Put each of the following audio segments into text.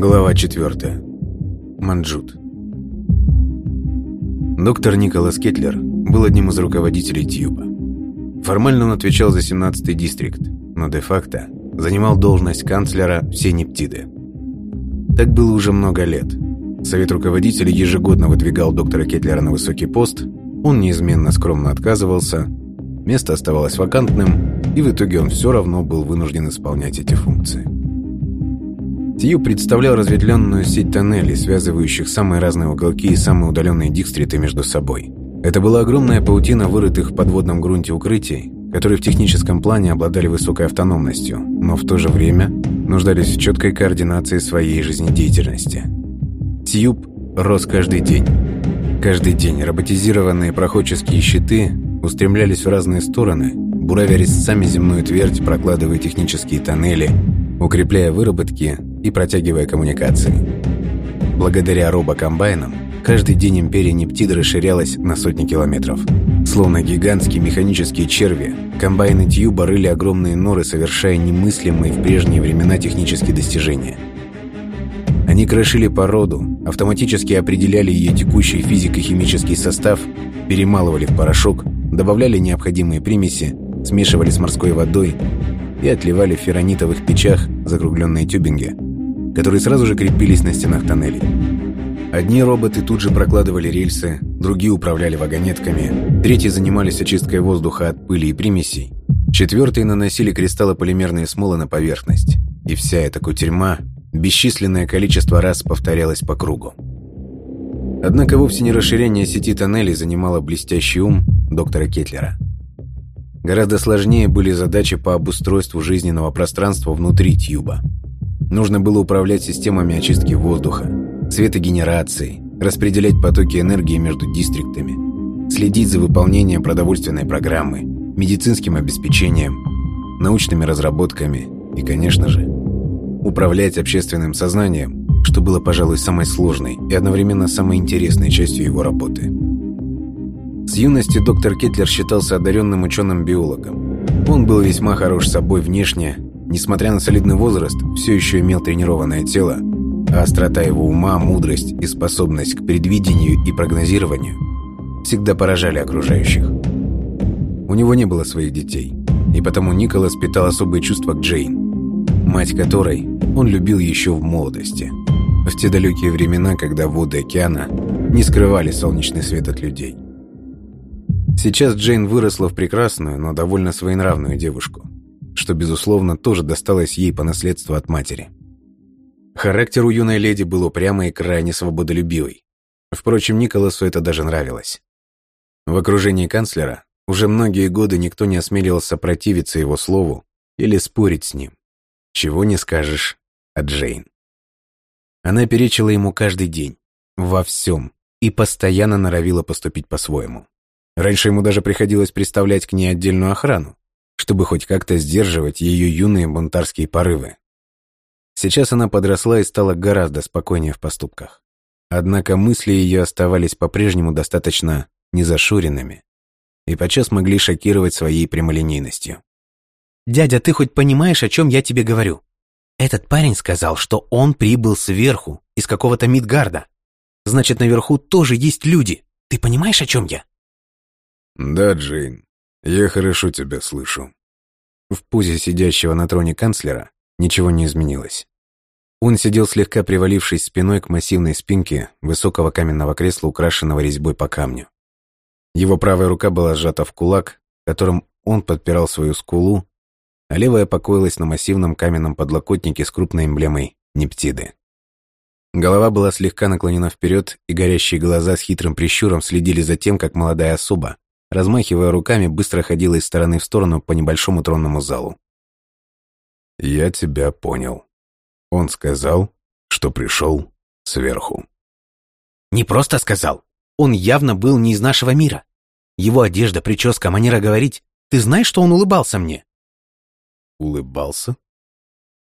Глава 4. Манджут. Доктор Николас Кетлер был одним из руководителей Тьюба. Формально он отвечал за 17-й дистрикт, но де-факто занимал должность канцлера всей Нептиды. Так было уже много лет. Совет руководителей ежегодно выдвигал доктора Кетлера на высокий пост, он неизменно скромно отказывался, место оставалось вакантным, и в итоге он все равно был вынужден исполнять эти функции. Тью представлял разветвленную сеть тоннелей, связывающих самые разные уголки и самые удаленные дикстриты между собой. Это была огромная паутина вырытых в подводном грунте укрытий, которые в техническом плане обладали высокой автономностью, но в то же время нуждались в четкой координации своей жизнедеятельности. Тьюб рос каждый день. Каждый день роботизированные проходческие щиты устремлялись в разные стороны, буравя резцами земную твердь, прокладывая технические тоннели, укрепляя выработки и протягивая коммуникации. Благодаря робокомбайнам каждый день империя Нептида расширялась на сотни километров. Словно гигантские механические черви, комбайны Тьюба рыли огромные норы, совершая немыслимые в прежние времена технические достижения. Они крошили породу, автоматически определяли ее текущий физико-химический состав, перемалывали в порошок, добавляли необходимые примеси, смешивали с морской водой и отливали в ферронитовых печах закругленные тюбинги – которые сразу же крепились на стенах тоннелей. Одни роботы тут же прокладывали рельсы, другие управляли вагонетками, третьи занимались очисткой воздуха от пыли и примесей, четвертые наносили кристаллополимерные смолы на поверхность. И вся эта кутерьма бесчисленное количество раз повторялась по кругу. Однако вовсе не расширение сети тоннелей занимало блестящий ум доктора Кетлера. Гораздо сложнее были задачи по обустройству жизненного пространства внутри тьюба – Нужно было управлять системами очистки воздуха, светогенерацией, распределять потоки энергии между дистриктами, следить за выполнением продовольственной программы, медицинским обеспечением, научными разработками и, конечно же, управлять общественным сознанием, что было, пожалуй, самой сложной и одновременно самой интересной частью его работы. С юности доктор Кетлер считался одаренным ученым-биологом. Он был весьма хорош собой внешне, несмотря на солидный возраст, все еще имел тренированное тело, а острота его ума, мудрость и способность к предвидению и прогнозированию всегда поражали окружающих. У него не было своих детей, и потому Николас питал особые чувства к Джейн, мать которой он любил еще в молодости, в те далекие времена, когда воды океана не скрывали солнечный свет от людей. Сейчас Джейн выросла в прекрасную, но довольно своенравную девушку что, безусловно, тоже досталось ей по наследству от матери. Характер у юной леди был упрямый и крайне свободолюбивый. Впрочем, Николасу это даже нравилось. В окружении канцлера уже многие годы никто не осмеливался противиться его слову или спорить с ним. Чего не скажешь о Джейн. Она перечила ему каждый день, во всем, и постоянно норовила поступить по-своему. Раньше ему даже приходилось представлять к ней отдельную охрану, чтобы хоть как-то сдерживать ее юные бунтарские порывы. Сейчас она подросла и стала гораздо спокойнее в поступках. Однако мысли ее оставались по-прежнему достаточно незашуренными и подчас могли шокировать своей прямолинейностью. «Дядя, ты хоть понимаешь, о чем я тебе говорю? Этот парень сказал, что он прибыл сверху, из какого-то Мидгарда. Значит, наверху тоже есть люди. Ты понимаешь, о чем я?» «Да, Джейн, «Я хорошо тебя слышу». В позе сидящего на троне канцлера ничего не изменилось. Он сидел слегка привалившись спиной к массивной спинке высокого каменного кресла, украшенного резьбой по камню. Его правая рука была сжата в кулак, которым он подпирал свою скулу, а левая покоилась на массивном каменном подлокотнике с крупной эмблемой Нептиды. Голова была слегка наклонена вперед, и горящие глаза с хитрым прищуром следили за тем, как молодая особа размахивая руками, быстро ходила из стороны в сторону по небольшому тронному залу. «Я тебя понял. Он сказал, что пришел сверху». «Не просто сказал. Он явно был не из нашего мира. Его одежда, прическа, манера говорить. Ты знаешь, что он улыбался мне?» «Улыбался?»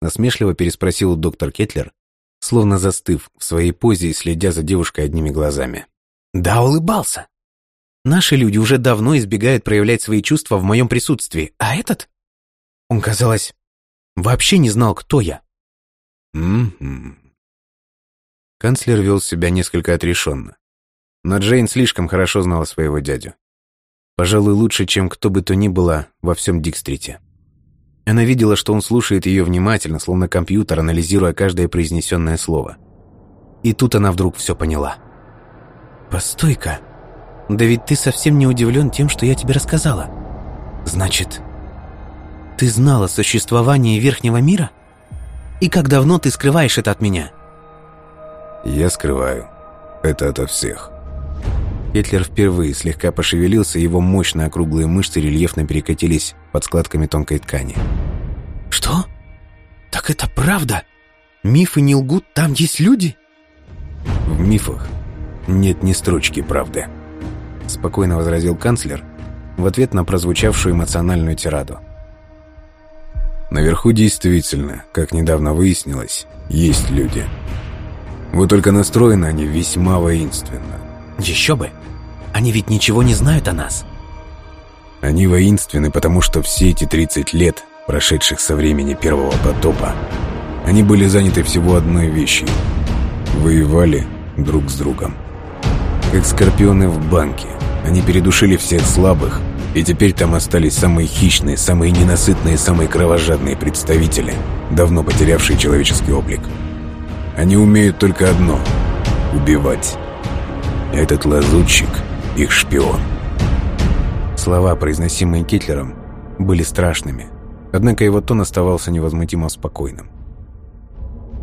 Насмешливо переспросил доктор Кетлер, словно застыв в своей позе и следя за девушкой одними глазами. «Да, улыбался. Наши люди уже давно избегают проявлять свои чувства в моем присутствии, а этот? Он, казалось, вообще не знал, кто я. «М-м-м», Канцлер вел себя несколько отрешенно. Но Джейн слишком хорошо знала своего дядю. Пожалуй, лучше, чем кто бы то ни было во всем Дикстрите. Она видела, что он слушает ее внимательно, словно компьютер, анализируя каждое произнесенное слово. И тут она вдруг все поняла. «Постой-ка, да ведь ты совсем не удивлен тем, что я тебе рассказала. Значит, ты знала о существовании Верхнего мира? И как давно ты скрываешь это от меня?» «Я скрываю это ото всех». Гитлер впервые слегка пошевелился, и его мощные округлые мышцы рельефно перекатились под складками тонкой ткани. «Что? Так это правда? Мифы не лгут, там есть люди?» «В мифах нет ни строчки правды», — спокойно возразил канцлер в ответ на прозвучавшую эмоциональную тираду. «Наверху действительно, как недавно выяснилось, есть люди. Вот только настроены они весьма воинственно. Еще бы! Они ведь ничего не знают о нас. Они воинственны, потому что все эти 30 лет, прошедших со времени первого потопа, они были заняты всего одной вещью. Воевали друг с другом. Как скорпионы в банке. Они передушили всех слабых, и теперь там остались самые хищные, самые ненасытные, самые кровожадные представители, давно потерявшие человеческий облик. Они умеют только одно — убивать. Этот лазутчик — их шпион. Слова, произносимые Гитлером, были страшными, однако его тон оставался невозмутимо спокойным.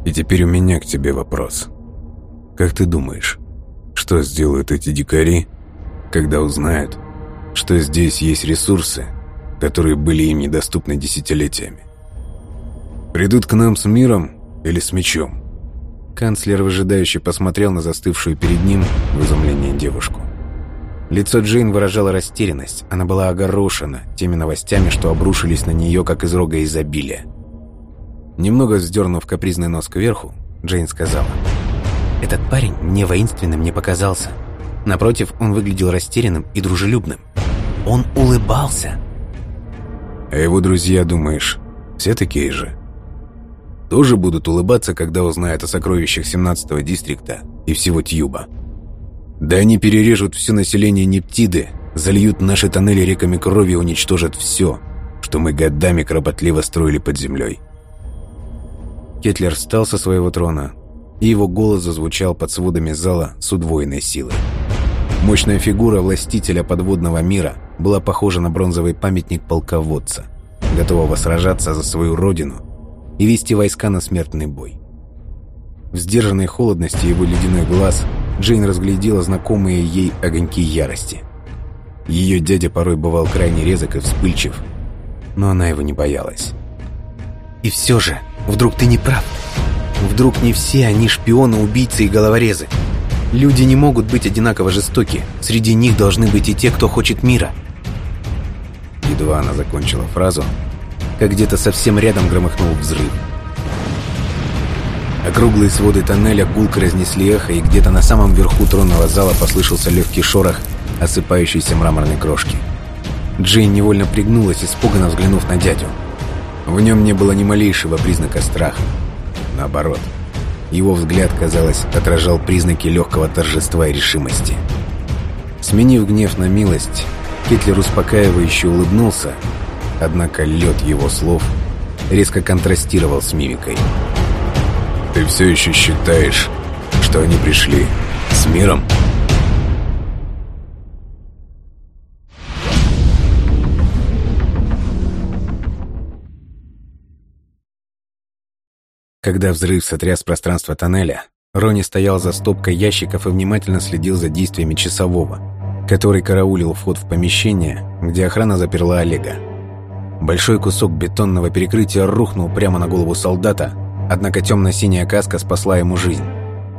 «И теперь у меня к тебе вопрос. Как ты думаешь, что сделают эти дикари, когда узнают, что здесь есть ресурсы, которые были им недоступны десятилетиями? Придут к нам с миром или с мечом?» Канцлер выжидающе посмотрел на застывшую перед ним в изумлении девушку. Лицо Джейн выражало растерянность. Она была огорошена теми новостями, что обрушились на нее, как из рога изобилия. Немного вздернув капризный нос кверху, Джейн сказала. «Этот парень мне воинственным не показался. Напротив, он выглядел растерянным и дружелюбным. Он улыбался». «А его друзья, думаешь, все такие же?» тоже будут улыбаться, когда узнают о сокровищах 17-го дистрикта и всего Тьюба. Да они перережут все население Нептиды, зальют наши тоннели реками крови и уничтожат все, что мы годами кропотливо строили под землей. Кетлер встал со своего трона, и его голос зазвучал под сводами зала с удвоенной силой. Мощная фигура властителя подводного мира была похожа на бронзовый памятник полководца, готового сражаться за свою родину и вести войска на смертный бой. В сдержанной холодности его ледяной глаз Джейн разглядела знакомые ей огоньки ярости. Ее дядя порой бывал крайне резок и вспыльчив, но она его не боялась. «И все же, вдруг ты не прав? Вдруг не все они шпионы, убийцы и головорезы? Люди не могут быть одинаково жестоки. Среди них должны быть и те, кто хочет мира». Едва она закончила фразу, как где-то совсем рядом громыхнул взрыв. Округлые своды тоннеля гулко разнесли эхо, и где-то на самом верху тронного зала послышался легкий шорох осыпающейся мраморной крошки. Джейн невольно пригнулась, испуганно взглянув на дядю. В нем не было ни малейшего признака страха. Наоборот, его взгляд, казалось, отражал признаки легкого торжества и решимости. Сменив гнев на милость, Китлер успокаивающе улыбнулся Однако лед его слов резко контрастировал с мимикой. «Ты все еще считаешь, что они пришли с миром?» Когда взрыв сотряс пространство тоннеля, Рони стоял за стопкой ящиков и внимательно следил за действиями часового, который караулил вход в помещение, где охрана заперла Олега. Большой кусок бетонного перекрытия рухнул прямо на голову солдата, однако темно-синяя каска спасла ему жизнь,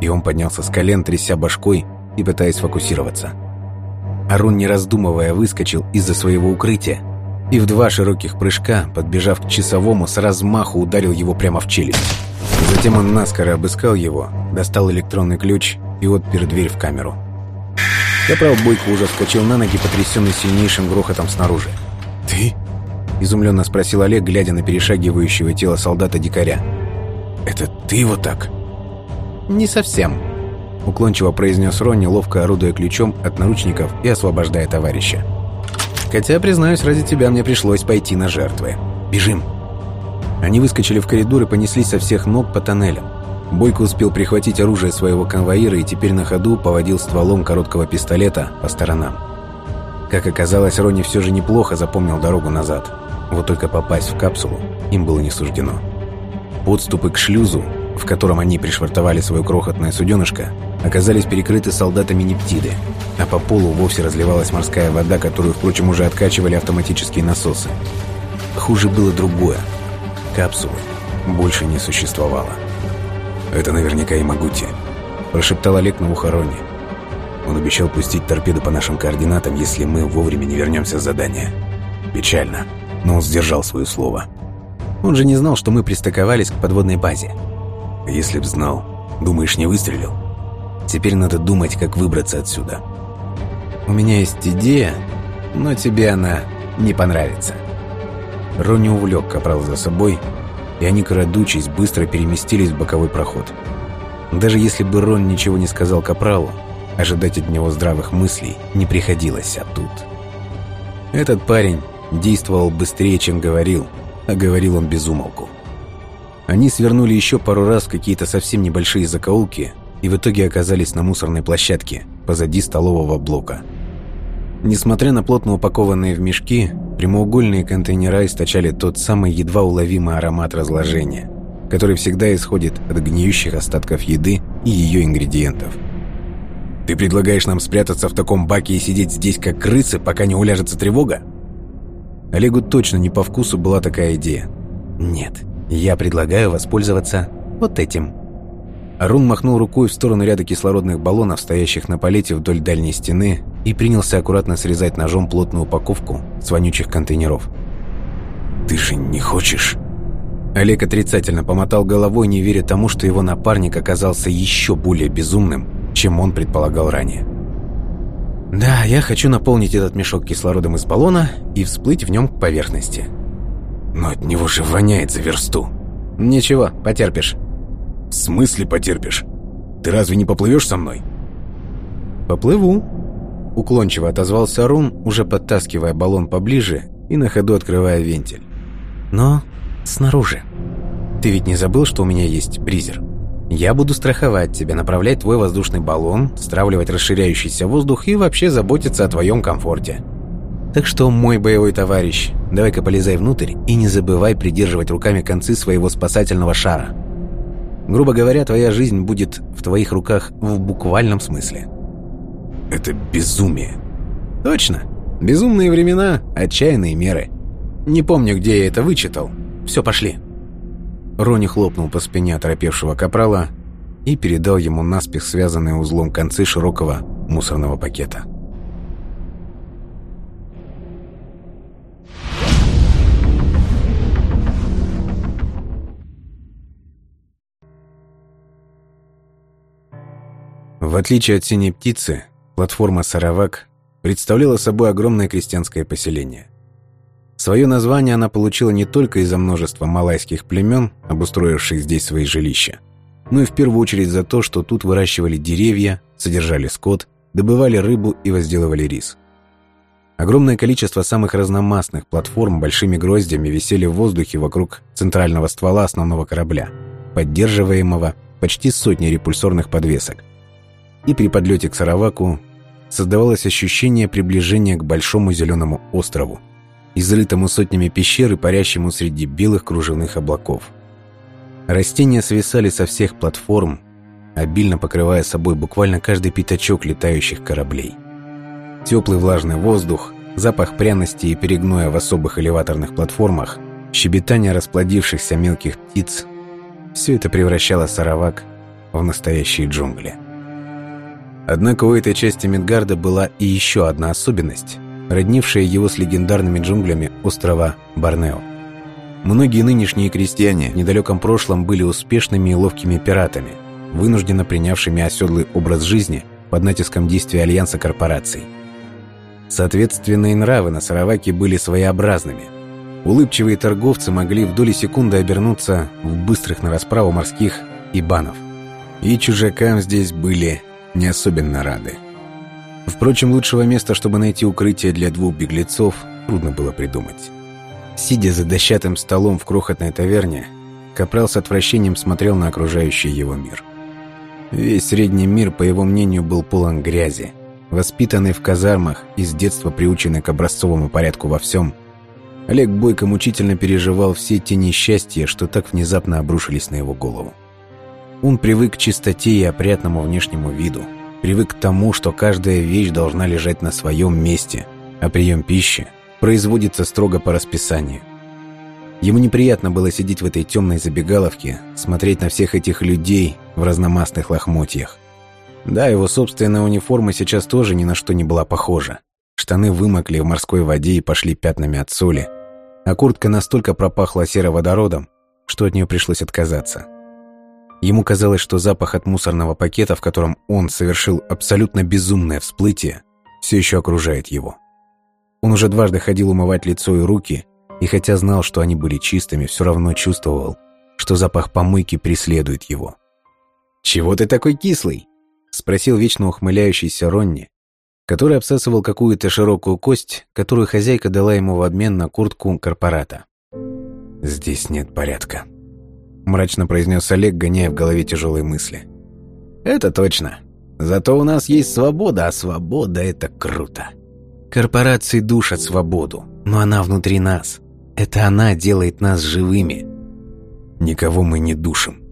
и он поднялся с колен, тряся башкой и пытаясь фокусироваться. Арун, не раздумывая, выскочил из-за своего укрытия и в два широких прыжка, подбежав к часовому, с размаху ударил его прямо в челюсть. Затем он наскоро обыскал его, достал электронный ключ и отпер дверь в камеру. Капрал Бойко уже вскочил на ноги, потрясенный сильнейшим грохотом снаружи. «Ты?» Изумленно спросил Олег, глядя на перешагивающего тело солдата-дикаря. «Это ты его так?» «Не совсем», уклончиво произнес Ронни, ловко орудуя ключом от наручников и освобождая товарища. «Хотя, признаюсь, ради тебя мне пришлось пойти на жертвы. Бежим!» Они выскочили в коридор и понеслись со всех ног по тоннелям. Бойко успел прихватить оружие своего конвоира и теперь на ходу поводил стволом короткого пистолета по сторонам. Как оказалось, Ронни все же неплохо запомнил дорогу назад. Вот только попасть в капсулу им было не суждено. Подступы к шлюзу, в котором они пришвартовали свое крохотное суденышко, оказались перекрыты солдатами Нептиды, а по полу вовсе разливалась морская вода, которую, впрочем, уже откачивали автоматические насосы. Хуже было другое. Капсулы больше не существовало. «Это наверняка и Магути», – прошептал Олег на ухо Ронни. Он обещал пустить торпеду по нашим координатам, если мы вовремя не вернемся с задания. Печально, но он сдержал свое слово. Он же не знал, что мы пристыковались к подводной базе. Если б знал, думаешь, не выстрелил? Теперь надо думать, как выбраться отсюда. У меня есть идея, но тебе она не понравится. Ронни увлек капрал за собой, и они, крадучись, быстро переместились в боковой проход. Даже если бы Рон ничего не сказал капралу, ожидать от него здравых мыслей не приходилось, а тут... Этот парень действовал быстрее, чем говорил, а говорил он без умолку. Они свернули еще пару раз в какие-то совсем небольшие закоулки и в итоге оказались на мусорной площадке позади столового блока. Несмотря на плотно упакованные в мешки, прямоугольные контейнера источали тот самый едва уловимый аромат разложения, который всегда исходит от гниющих остатков еды и ее ингредиентов. «Ты предлагаешь нам спрятаться в таком баке и сидеть здесь, как крысы, пока не уляжется тревога?» Олегу точно не по вкусу была такая идея. «Нет, я предлагаю воспользоваться вот этим». Арун махнул рукой в сторону ряда кислородных баллонов, стоящих на палете вдоль дальней стены, и принялся аккуратно срезать ножом плотную упаковку с вонючих контейнеров. «Ты же не хочешь?» Олег отрицательно помотал головой, не веря тому, что его напарник оказался еще более безумным, чем он предполагал ранее. «Да, я хочу наполнить этот мешок кислородом из баллона и всплыть в нем к поверхности». «Но от него же воняет за версту». «Ничего, потерпишь». «В смысле потерпишь? Ты разве не поплывешь со мной?» «Поплыву», — уклончиво отозвался Рун, уже подтаскивая баллон поближе и на ходу открывая вентиль. «Но снаружи. Ты ведь не забыл, что у меня есть бризер? Я буду страховать тебя, направлять твой воздушный баллон, стравливать расширяющийся воздух и вообще заботиться о твоем комфорте. Так что, мой боевой товарищ, давай-ка полезай внутрь и не забывай придерживать руками концы своего спасательного шара». Грубо говоря, твоя жизнь будет в твоих руках в буквальном смысле. Это безумие. Точно. Безумные времена, отчаянные меры. Не помню, где я это вычитал. Все, пошли. Рони хлопнул по спине оторопевшего капрала и передал ему наспех связанные узлом концы широкого мусорного пакета. В отличие от синей птицы, платформа «Саравак» представляла собой огромное крестьянское поселение. Свое название она получила не только из-за множества малайских племен, обустроивших здесь свои жилища, но и в первую очередь за то, что тут выращивали деревья, содержали скот, добывали рыбу и возделывали рис. Огромное количество самых разномастных платформ большими гроздями висели в воздухе вокруг центрального ствола основного корабля, поддерживаемого почти сотней репульсорных подвесок – и при подлете к Сараваку создавалось ощущение приближения к большому зеленому острову, изрытому сотнями пещер и парящему среди белых кружевных облаков. Растения свисали со всех платформ, обильно покрывая собой буквально каждый пятачок летающих кораблей. Теплый влажный воздух, запах пряности и перегноя в особых элеваторных платформах, щебетание расплодившихся мелких птиц – все это превращало Саравак в настоящие джунгли. Однако у этой части Мидгарда была и еще одна особенность, роднившая его с легендарными джунглями острова Борнео. Многие нынешние крестьяне в недалеком прошлом были успешными и ловкими пиратами, вынужденно принявшими оседлый образ жизни под натиском действия альянса корпораций. Соответственно, нравы на Сараваке были своеобразными. Улыбчивые торговцы могли в доли секунды обернуться в быстрых на расправу морских ибанов. И чужакам здесь были не особенно рады. Впрочем, лучшего места, чтобы найти укрытие для двух беглецов, трудно было придумать. Сидя за дощатым столом в крохотной таверне, Капрал с отвращением смотрел на окружающий его мир. Весь средний мир, по его мнению, был полон грязи. Воспитанный в казармах и с детства приученный к образцовому порядку во всем, Олег Бойко мучительно переживал все те несчастья, что так внезапно обрушились на его голову. Он привык к чистоте и опрятному внешнему виду, привык к тому, что каждая вещь должна лежать на своем месте, а прием пищи производится строго по расписанию. Ему неприятно было сидеть в этой темной забегаловке, смотреть на всех этих людей в разномастных лохмотьях. Да, его собственная униформа сейчас тоже ни на что не была похожа. Штаны вымокли в морской воде и пошли пятнами от соли, а куртка настолько пропахла сероводородом, что от нее пришлось отказаться. Ему казалось, что запах от мусорного пакета, в котором он совершил абсолютно безумное всплытие, все еще окружает его. Он уже дважды ходил умывать лицо и руки, и хотя знал, что они были чистыми, все равно чувствовал, что запах помойки преследует его. «Чего ты такой кислый?» — спросил вечно ухмыляющийся Ронни, который обсасывал какую-то широкую кость, которую хозяйка дала ему в обмен на куртку корпората. «Здесь нет порядка», мрачно произнес Олег, гоняя в голове тяжелые мысли. «Это точно. Зато у нас есть свобода, а свобода — это круто. Корпорации душат свободу, но она внутри нас. Это она делает нас живыми. Никого мы не душим.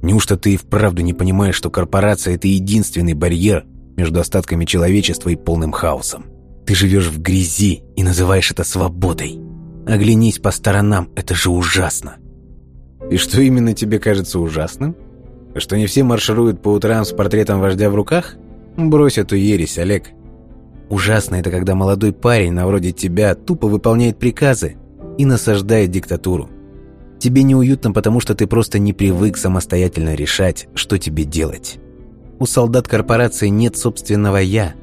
Неужто ты и вправду не понимаешь, что корпорация — это единственный барьер между остатками человечества и полным хаосом? Ты живешь в грязи и называешь это свободой. Оглянись по сторонам, это же ужасно. И что именно тебе кажется ужасным? Что не все маршируют по утрам с портретом вождя в руках? Брось эту ересь, Олег. Ужасно это, когда молодой парень, на вроде тебя, тупо выполняет приказы и насаждает диктатуру. Тебе неуютно, потому что ты просто не привык самостоятельно решать, что тебе делать. У солдат корпорации нет собственного «я»,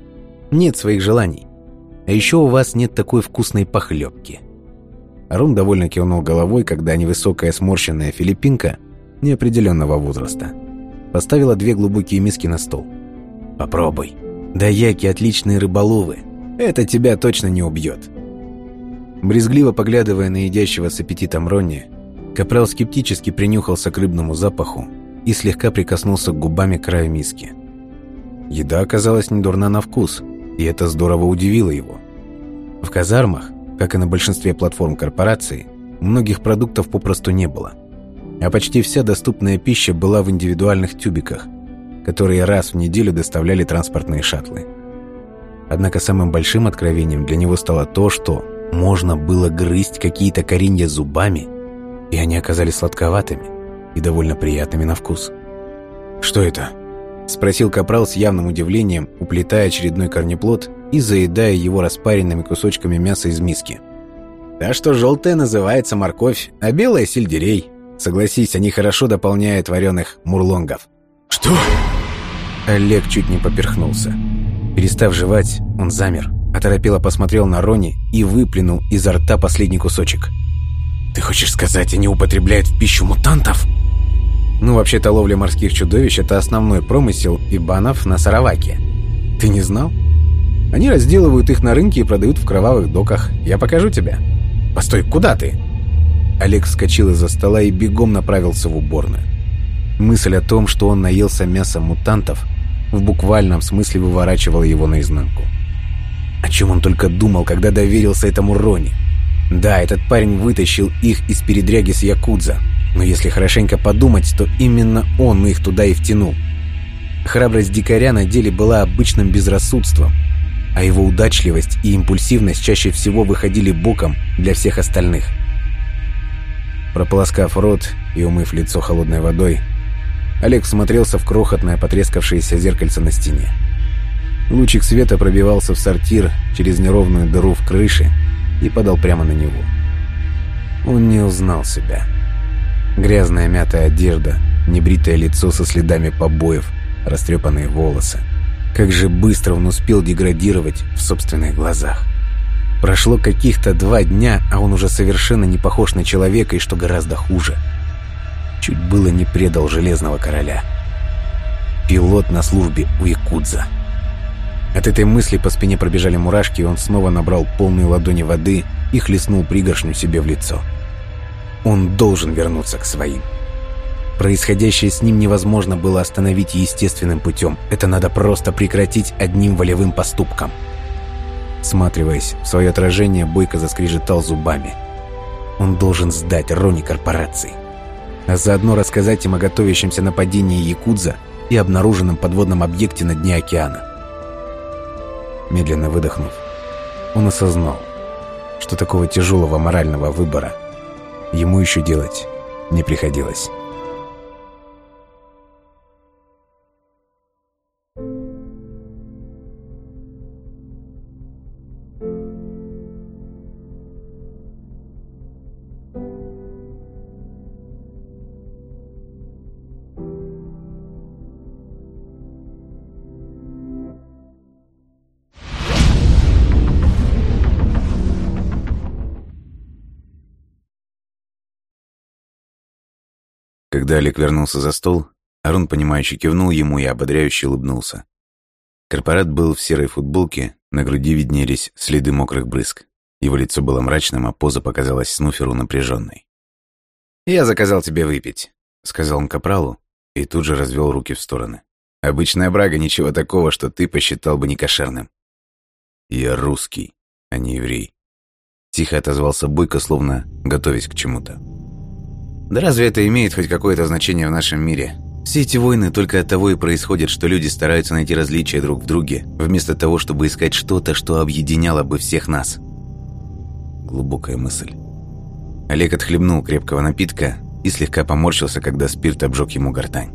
нет своих желаний. А еще у вас нет такой вкусной похлебки – Арун довольно кивнул головой, когда невысокая сморщенная филиппинка неопределенного возраста поставила две глубокие миски на стол. «Попробуй. Да яки отличные рыболовы. Это тебя точно не убьет». Брезгливо поглядывая на едящего с аппетитом Ронни, Капрал скептически принюхался к рыбному запаху и слегка прикоснулся губами к краю миски. Еда оказалась не дурна на вкус, и это здорово удивило его. В казармах как и на большинстве платформ корпорации, многих продуктов попросту не было. А почти вся доступная пища была в индивидуальных тюбиках, которые раз в неделю доставляли транспортные шаттлы. Однако самым большим откровением для него стало то, что можно было грызть какие-то коренья зубами, и они оказались сладковатыми и довольно приятными на вкус. «Что это?» – спросил Капрал с явным удивлением, уплетая очередной корнеплод и заедая его распаренными кусочками мяса из миски. «Да что желтая называется морковь, а белая — сельдерей. Согласись, они хорошо дополняют вареных мурлонгов». «Что?» Олег чуть не поперхнулся. Перестав жевать, он замер, оторопело посмотрел на Рони и выплюнул изо рта последний кусочек. «Ты хочешь сказать, они употребляют в пищу мутантов?» Ну, вообще-то ловля морских чудовищ – это основной промысел ибанов на Сараваке. Ты не знал? Они разделывают их на рынке и продают в кровавых доках. Я покажу тебе. Постой, куда ты? Олег вскочил из-за стола и бегом направился в уборную. Мысль о том, что он наелся мяса мутантов, в буквальном смысле выворачивала его наизнанку. О чем он только думал, когда доверился этому Рони. Да, этот парень вытащил их из передряги с Якудза, но если хорошенько подумать, то именно он их туда и втянул. Храбрость дикаря на деле была обычным безрассудством – а его удачливость и импульсивность чаще всего выходили боком для всех остальных. Прополоскав рот и умыв лицо холодной водой, Олег смотрелся в крохотное потрескавшееся зеркальце на стене. Лучик света пробивался в сортир через неровную дыру в крыше и падал прямо на него. Он не узнал себя. Грязная мятая одежда, небритое лицо со следами побоев, растрепанные волосы — как же быстро он успел деградировать в собственных глазах. Прошло каких-то два дня, а он уже совершенно не похож на человека и, что гораздо хуже, чуть было не предал Железного Короля. пилот на службе у Якудза. От этой мысли по спине пробежали мурашки, и он снова набрал полные ладони воды и хлестнул пригоршню себе в лицо. Он должен вернуться к своим. Происходящее с ним невозможно было остановить естественным путем. Это надо просто прекратить одним волевым поступком. Сматриваясь в свое отражение, Бойко заскрежетал зубами. Он должен сдать Рони корпорации. А заодно рассказать им о готовящемся нападении Якудза и обнаруженном подводном объекте на дне океана. Медленно выдохнув, он осознал, что такого тяжелого морального выбора ему еще делать не приходилось. Когда Олег вернулся за стол, Арун, понимающе кивнул ему и ободряюще улыбнулся. Корпорат был в серой футболке, на груди виднелись следы мокрых брызг. Его лицо было мрачным, а поза показалась Снуферу напряженной. «Я заказал тебе выпить», — сказал он Капралу и тут же развел руки в стороны. «Обычная брага, ничего такого, что ты посчитал бы некошерным». «Я русский, а не еврей», — тихо отозвался Бойко, словно готовясь к чему-то. Да разве это имеет хоть какое-то значение в нашем мире? Все эти войны только от того и происходят, что люди стараются найти различия друг в друге, вместо того, чтобы искать что-то, что объединяло бы всех нас. Глубокая мысль. Олег отхлебнул крепкого напитка и слегка поморщился, когда спирт обжег ему гортань.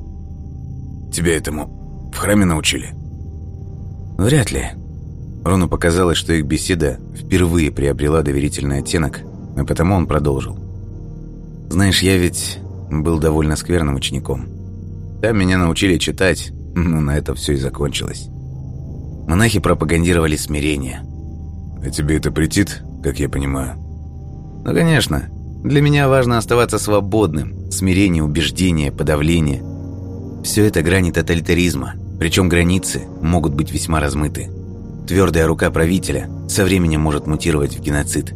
«Тебя этому в храме научили?» «Вряд ли». Рону показалось, что их беседа впервые приобрела доверительный оттенок, а потому он продолжил. Знаешь, я ведь был довольно скверным учеником. Там меня научили читать, но на этом все и закончилось. Монахи пропагандировали смирение. А тебе это претит, как я понимаю? Ну, конечно. Для меня важно оставаться свободным. Смирение, убеждение, подавление. Все это грани тоталитаризма. Причем границы могут быть весьма размыты. Твердая рука правителя со временем может мутировать в геноцид.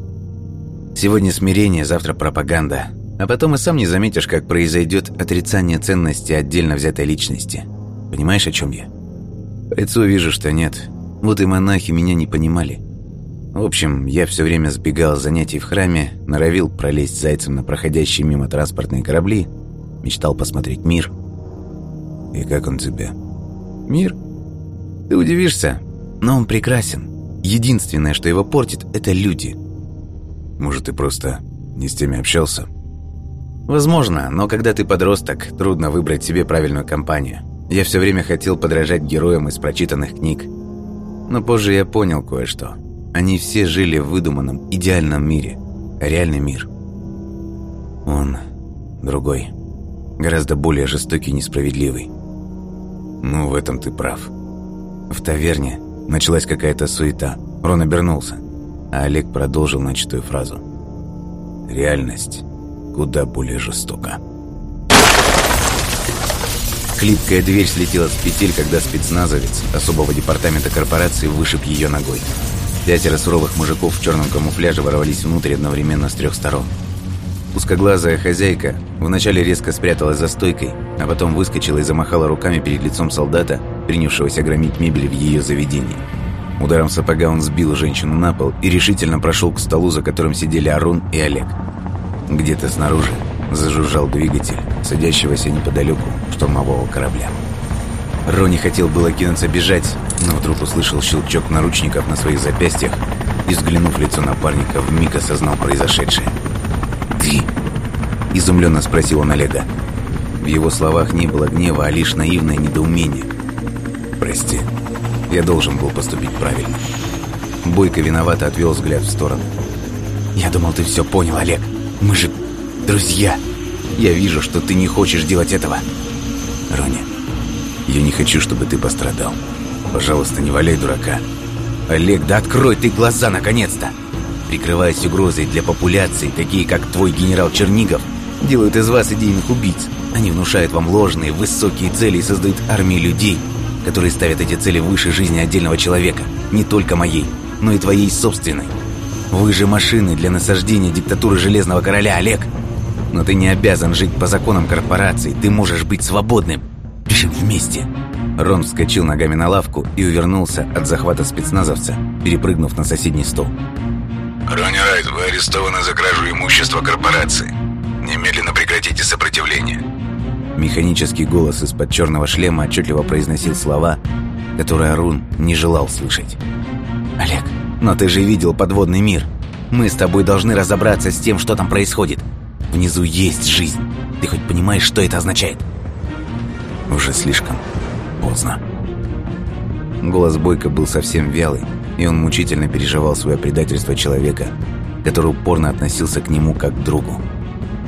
Сегодня смирение, завтра пропаганда, а потом и сам не заметишь, как произойдет отрицание ценности отдельно взятой личности. Понимаешь, о чем я? По лицу вижу, что нет. Вот и монахи меня не понимали. В общем, я все время сбегал с занятий в храме, норовил пролезть зайцем на проходящие мимо транспортные корабли, мечтал посмотреть мир. И как он тебе? Мир? Ты удивишься, но он прекрасен. Единственное, что его портит, это люди. Может, ты просто не с теми общался? Возможно, но когда ты подросток, трудно выбрать себе правильную компанию. Я все время хотел подражать героям из прочитанных книг. Но позже я понял кое-что. Они все жили в выдуманном, идеальном мире. Реальный мир. Он другой. Гораздо более жестокий и несправедливый. Ну, в этом ты прав. В таверне началась какая-то суета. Рон обернулся, а Олег продолжил начатую фразу. Реальность куда более жестоко. Хлипкая дверь слетела с петель, когда спецназовец особого департамента корпорации вышиб ее ногой. Пятеро суровых мужиков в черном камуфляже ворвались внутрь одновременно с трех сторон. Узкоглазая хозяйка вначале резко спряталась за стойкой, а потом выскочила и замахала руками перед лицом солдата, принявшегося громить мебель в ее заведении. Ударом сапога он сбил женщину на пол и решительно прошел к столу, за которым сидели Арун и Олег. Где-то снаружи зажужжал двигатель садящегося неподалеку штурмового корабля. Рони хотел было кинуться бежать, но вдруг услышал щелчок наручников на своих запястьях и, взглянув лицо напарника, вмиг осознал произошедшее. «Ты?» – изумленно спросил он Олега. В его словах не было гнева, а лишь наивное недоумение. «Прости, я должен был поступить правильно». Бойко виновато отвел взгляд в сторону. «Я думал, ты все понял, Олег», мы же друзья. Я вижу, что ты не хочешь делать этого. Роня, я не хочу, чтобы ты пострадал. Пожалуйста, не валяй дурака. Олег, да открой ты глаза наконец-то! Прикрываясь угрозой для популяции, такие как твой генерал Чернигов, делают из вас идейных убийц. Они внушают вам ложные, высокие цели и создают армии людей, которые ставят эти цели выше жизни отдельного человека, не только моей, но и твоей собственной. Вы же машины для насаждения диктатуры Железного Короля, Олег. Но ты не обязан жить по законам корпорации, ты можешь быть свободным. Пишем вместе. Рон вскочил ногами на лавку и увернулся от захвата спецназовца, перепрыгнув на соседний стол. «Ронни Райт, вы арестованы за кражу имущества корпорации. Немедленно прекратите сопротивление». Механический голос из-под черного шлема отчетливо произносил слова, которые Арун не желал слышать. «Олег, но ты же видел подводный мир. Мы с тобой должны разобраться с тем, что там происходит. Внизу есть жизнь. Ты хоть понимаешь, что это означает?» «Уже слишком поздно». Голос Бойко был совсем вялый, и он мучительно переживал свое предательство человека, который упорно относился к нему как к другу.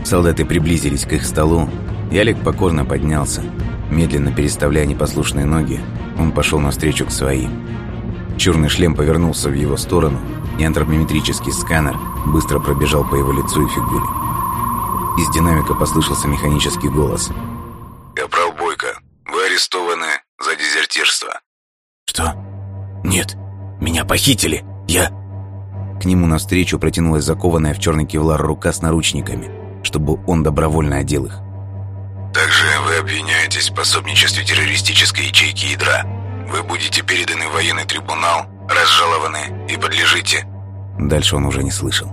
Солдаты приблизились к их столу, и Олег покорно поднялся. Медленно переставляя непослушные ноги, он пошел навстречу к своим. Черный шлем повернулся в его сторону, и антропометрический сканер быстро пробежал по его лицу и фигуре. Из динамика послышался механический голос. «Капрал Бойко, вы арестованы за дезертирство». «Что? Нет, меня похитили. Я...» К нему навстречу протянулась закованная в черный кевлар рука с наручниками, чтобы он добровольно одел их. «Также вы обвиняетесь в пособничестве террористической ячейки ядра. Вы будете переданы в военный трибунал, разжалованы и подлежите...» Дальше он уже не слышал,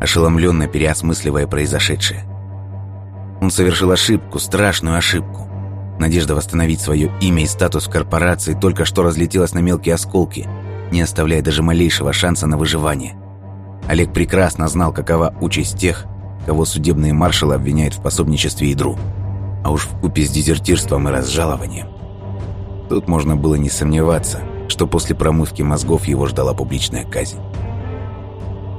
ошеломленно переосмысливая произошедшее. Он совершил ошибку, страшную ошибку. Надежда восстановить свое имя и статус в корпорации только что разлетелась на мелкие осколки, не оставляя даже малейшего шанса на выживание. Олег прекрасно знал, какова участь тех, кого судебные маршалы обвиняют в пособничестве ядру. А уж в купе с дезертирством и разжалованием. Тут можно было не сомневаться, что после промывки мозгов его ждала публичная казнь.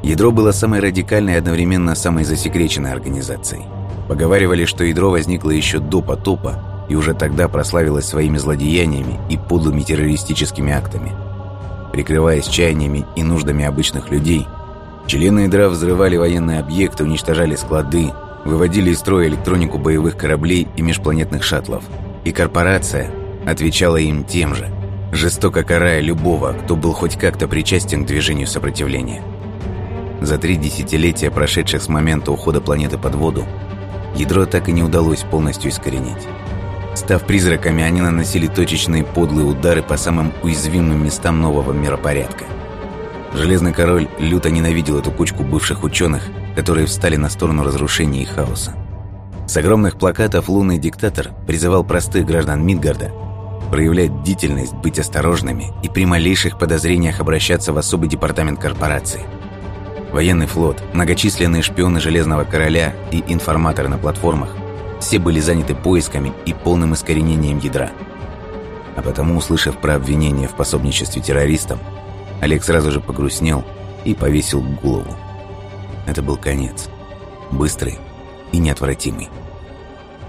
Ядро было самой радикальной и одновременно самой засекреченной организацией. Поговаривали, что ядро возникло еще до потопа и уже тогда прославилось своими злодеяниями и подлыми террористическими актами. Прикрываясь чаяниями и нуждами обычных людей, члены ядра взрывали военные объекты, уничтожали склады, выводили из строя электронику боевых кораблей и межпланетных шаттлов. И корпорация отвечала им тем же, жестоко карая любого, кто был хоть как-то причастен к движению сопротивления. За три десятилетия, прошедших с момента ухода планеты под воду, ядро так и не удалось полностью искоренить. Став призраками, они наносили точечные подлые удары по самым уязвимым местам нового миропорядка. Железный король люто ненавидел эту кучку бывших ученых, которые встали на сторону разрушения и хаоса. С огромных плакатов лунный диктатор призывал простых граждан Мидгарда проявлять бдительность, быть осторожными и при малейших подозрениях обращаться в особый департамент корпорации. Военный флот, многочисленные шпионы Железного Короля и информаторы на платформах все были заняты поисками и полным искоренением ядра. А потому, услышав про обвинение в пособничестве террористам, Олег сразу же погрустнел и повесил голову. Это был конец. Быстрый и неотвратимый.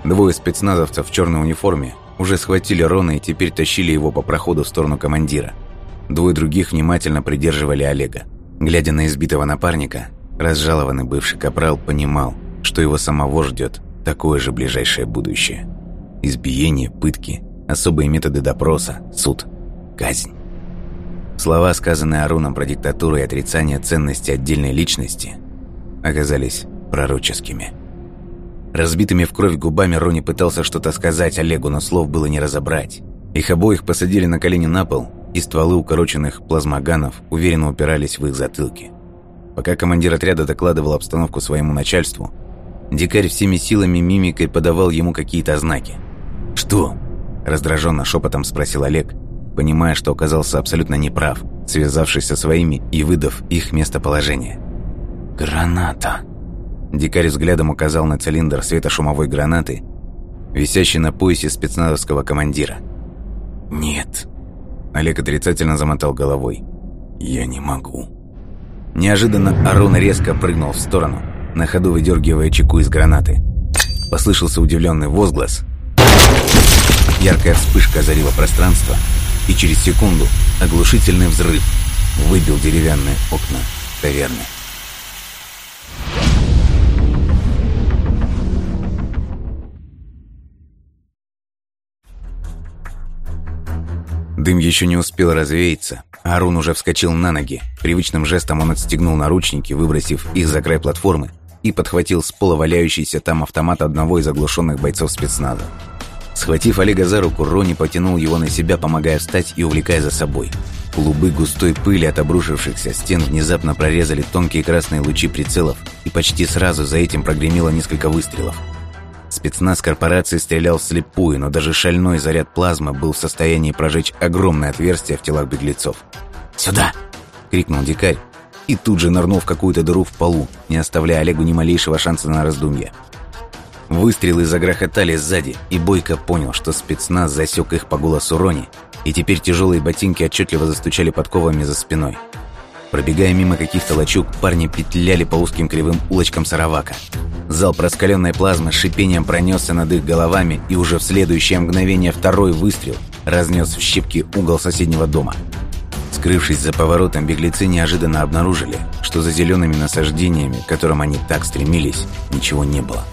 Двое спецназовцев в черной униформе уже схватили Рона и теперь тащили его по проходу в сторону командира. Двое других внимательно придерживали Олега. Глядя на избитого напарника, разжалованный бывший капрал понимал, что его самого ждет такое же ближайшее будущее. Избиение, пытки, особые методы допроса, суд, казнь. Слова, сказанные Аруном про диктатуру и отрицание ценности отдельной личности, оказались пророческими. Разбитыми в кровь губами Рони пытался что-то сказать Олегу, но слов было не разобрать. Их обоих посадили на колени на пол, и стволы укороченных плазмоганов уверенно упирались в их затылки. Пока командир отряда докладывал обстановку своему начальству, дикарь всеми силами мимикой подавал ему какие-то знаки. «Что?» – раздраженно шепотом спросил Олег, понимая, что оказался абсолютно неправ, связавшись со своими и выдав их местоположение. «Граната!» Дикарь взглядом указал на цилиндр светошумовой гранаты, висящий на поясе спецназовского командира. «Нет». Олег отрицательно замотал головой. «Я не могу». Неожиданно Арон резко прыгнул в сторону, на ходу выдергивая чеку из гранаты. Послышался удивленный возглас. Яркая вспышка озарила пространство, и через секунду оглушительный взрыв выбил деревянные окна таверны. Дым еще не успел развеяться, Арун уже вскочил на ноги. Привычным жестом он отстегнул наручники, выбросив их за край платформы, и подхватил с пола валяющийся там автомат одного из оглушенных бойцов спецназа. Схватив Олега за руку, Рони потянул его на себя, помогая встать и увлекая за собой. Клубы густой пыли от обрушившихся стен внезапно прорезали тонкие красные лучи прицелов, и почти сразу за этим прогремело несколько выстрелов. Спецназ корпорации стрелял вслепую, но даже шальной заряд плазмы был в состоянии прожечь огромное отверстие в телах беглецов. «Сюда!» — крикнул дикарь, и тут же нырнул в какую-то дыру в полу, не оставляя Олегу ни малейшего шанса на раздумье. Выстрелы загрохотали сзади, и Бойко понял, что спецназ засек их по голосу Рони, и теперь тяжелые ботинки отчетливо застучали подковами за спиной. Пробегая мимо каких-то лачуг, парни петляли по узким кривым улочкам Саравака. Залп раскаленной плазмы шипением пронесся над их головами, и уже в следующее мгновение второй выстрел разнес в щепки угол соседнего дома. Скрывшись за поворотом, беглецы неожиданно обнаружили, что за зелеными насаждениями, к которым они так стремились, ничего не было.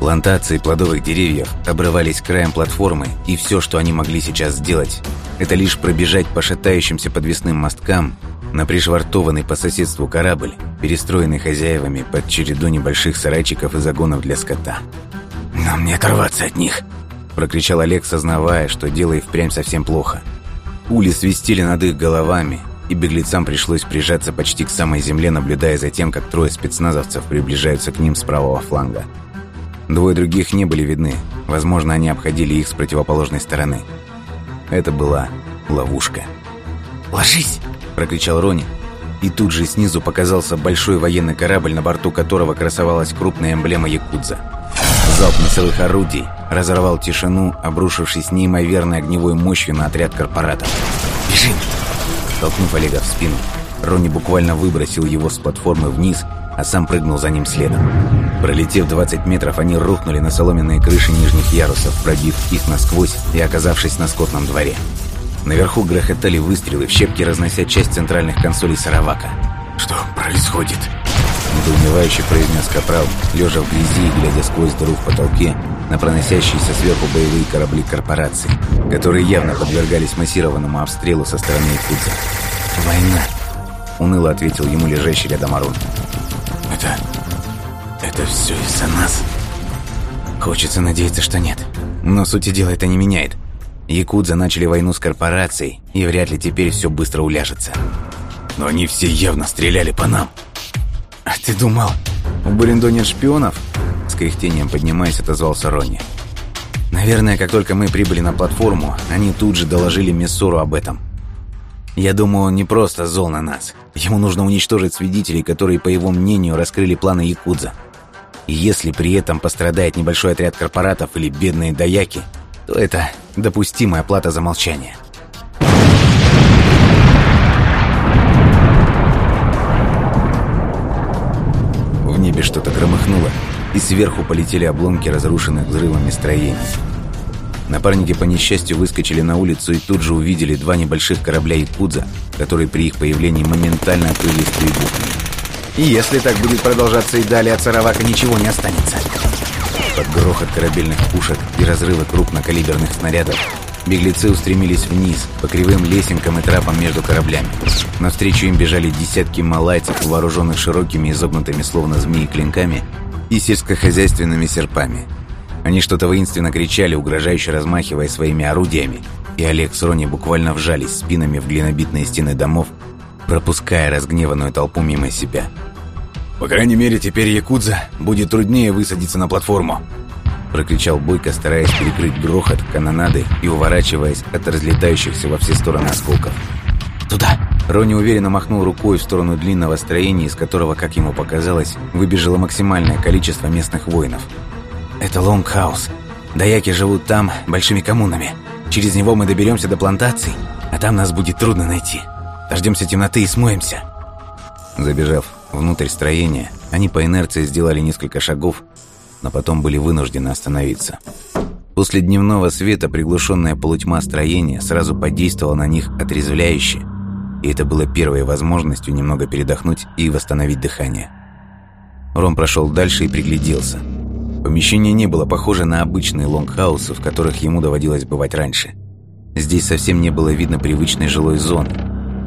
Плантации плодовых деревьев обрывались краем платформы, и все, что они могли сейчас сделать, это лишь пробежать по шатающимся подвесным мосткам на пришвартованный по соседству корабль, перестроенный хозяевами под череду небольших сарайчиков и загонов для скота. «Нам не оторваться от них!» – прокричал Олег, сознавая, что дело и впрямь совсем плохо. Пули свистели над их головами, и беглецам пришлось прижаться почти к самой земле, наблюдая за тем, как трое спецназовцев приближаются к ним с правого фланга – Двое других не были видны. Возможно, они обходили их с противоположной стороны. Это была ловушка. «Ложись!» – прокричал Рони. И тут же снизу показался большой военный корабль, на борту которого красовалась крупная эмблема Якудза. Залп носовых орудий разорвал тишину, обрушившись неимоверной огневой мощью на отряд корпоратов. «Бежим!» Толкнув Олега в спину, Рони буквально выбросил его с платформы вниз а сам прыгнул за ним следом. Пролетев 20 метров, они рухнули на соломенные крыши нижних ярусов, пробив их насквозь и оказавшись на скотном дворе. Наверху грохотали выстрелы, в щепки разнося часть центральных консолей Саравака. «Что происходит?» Недоумевающе произнес Капрал, лежа в грязи и глядя сквозь дыру в потолке на проносящиеся сверху боевые корабли корпорации, которые явно подвергались массированному обстрелу со стороны Якутска. «Война!» — уныло ответил ему лежащий рядом Арун. Это... это все из-за нас? Хочется надеяться, что нет. Но сути дела это не меняет. Якудза начали войну с корпорацией, и вряд ли теперь все быстро уляжется. Но они все явно стреляли по нам. А ты думал, у Бурендо нет шпионов? С кряхтением поднимаясь, отозвался Ронни. Наверное, как только мы прибыли на платформу, они тут же доложили Мессору об этом. Я думаю, он не просто зол на нас. Ему нужно уничтожить свидетелей, которые, по его мнению, раскрыли планы Якудза. И если при этом пострадает небольшой отряд корпоратов или бедные даяки, то это допустимая плата за молчание. В небе что-то громыхнуло, и сверху полетели обломки разрушенных взрывами строений. Напарники по несчастью выскочили на улицу и тут же увидели два небольших корабля Якудза, которые при их появлении моментально открыли стрельбу. И если так будет продолжаться и далее, от Саравака ничего не останется. Под грохот корабельных пушек и разрывы крупнокалиберных снарядов беглецы устремились вниз, по кривым лесенкам и трапам между кораблями. Навстречу им бежали десятки малайцев, вооруженных широкими изогнутыми словно змеи клинками и сельскохозяйственными серпами – они что-то воинственно кричали, угрожающе размахивая своими орудиями, и Олег с Рони буквально вжались спинами в глинобитные стены домов, пропуская разгневанную толпу мимо себя. «По крайней мере, теперь Якудза будет труднее высадиться на платформу», прокричал Бойко, стараясь перекрыть грохот канонады и уворачиваясь от разлетающихся во все стороны осколков. «Туда!» Рони уверенно махнул рукой в сторону длинного строения, из которого, как ему показалось, выбежало максимальное количество местных воинов – это Лонгхаус. Даяки живут там большими коммунами. Через него мы доберемся до плантаций, а там нас будет трудно найти. Дождемся темноты и смоемся. Забежав внутрь строения, они по инерции сделали несколько шагов, но потом были вынуждены остановиться. После дневного света приглушенная полутьма строения сразу подействовала на них отрезвляюще, и это было первой возможностью немного передохнуть и восстановить дыхание. Ром прошел дальше и пригляделся – Помещение не было похоже на обычные лонгхаусы, в которых ему доводилось бывать раньше. Здесь совсем не было видно привычной жилой зоны,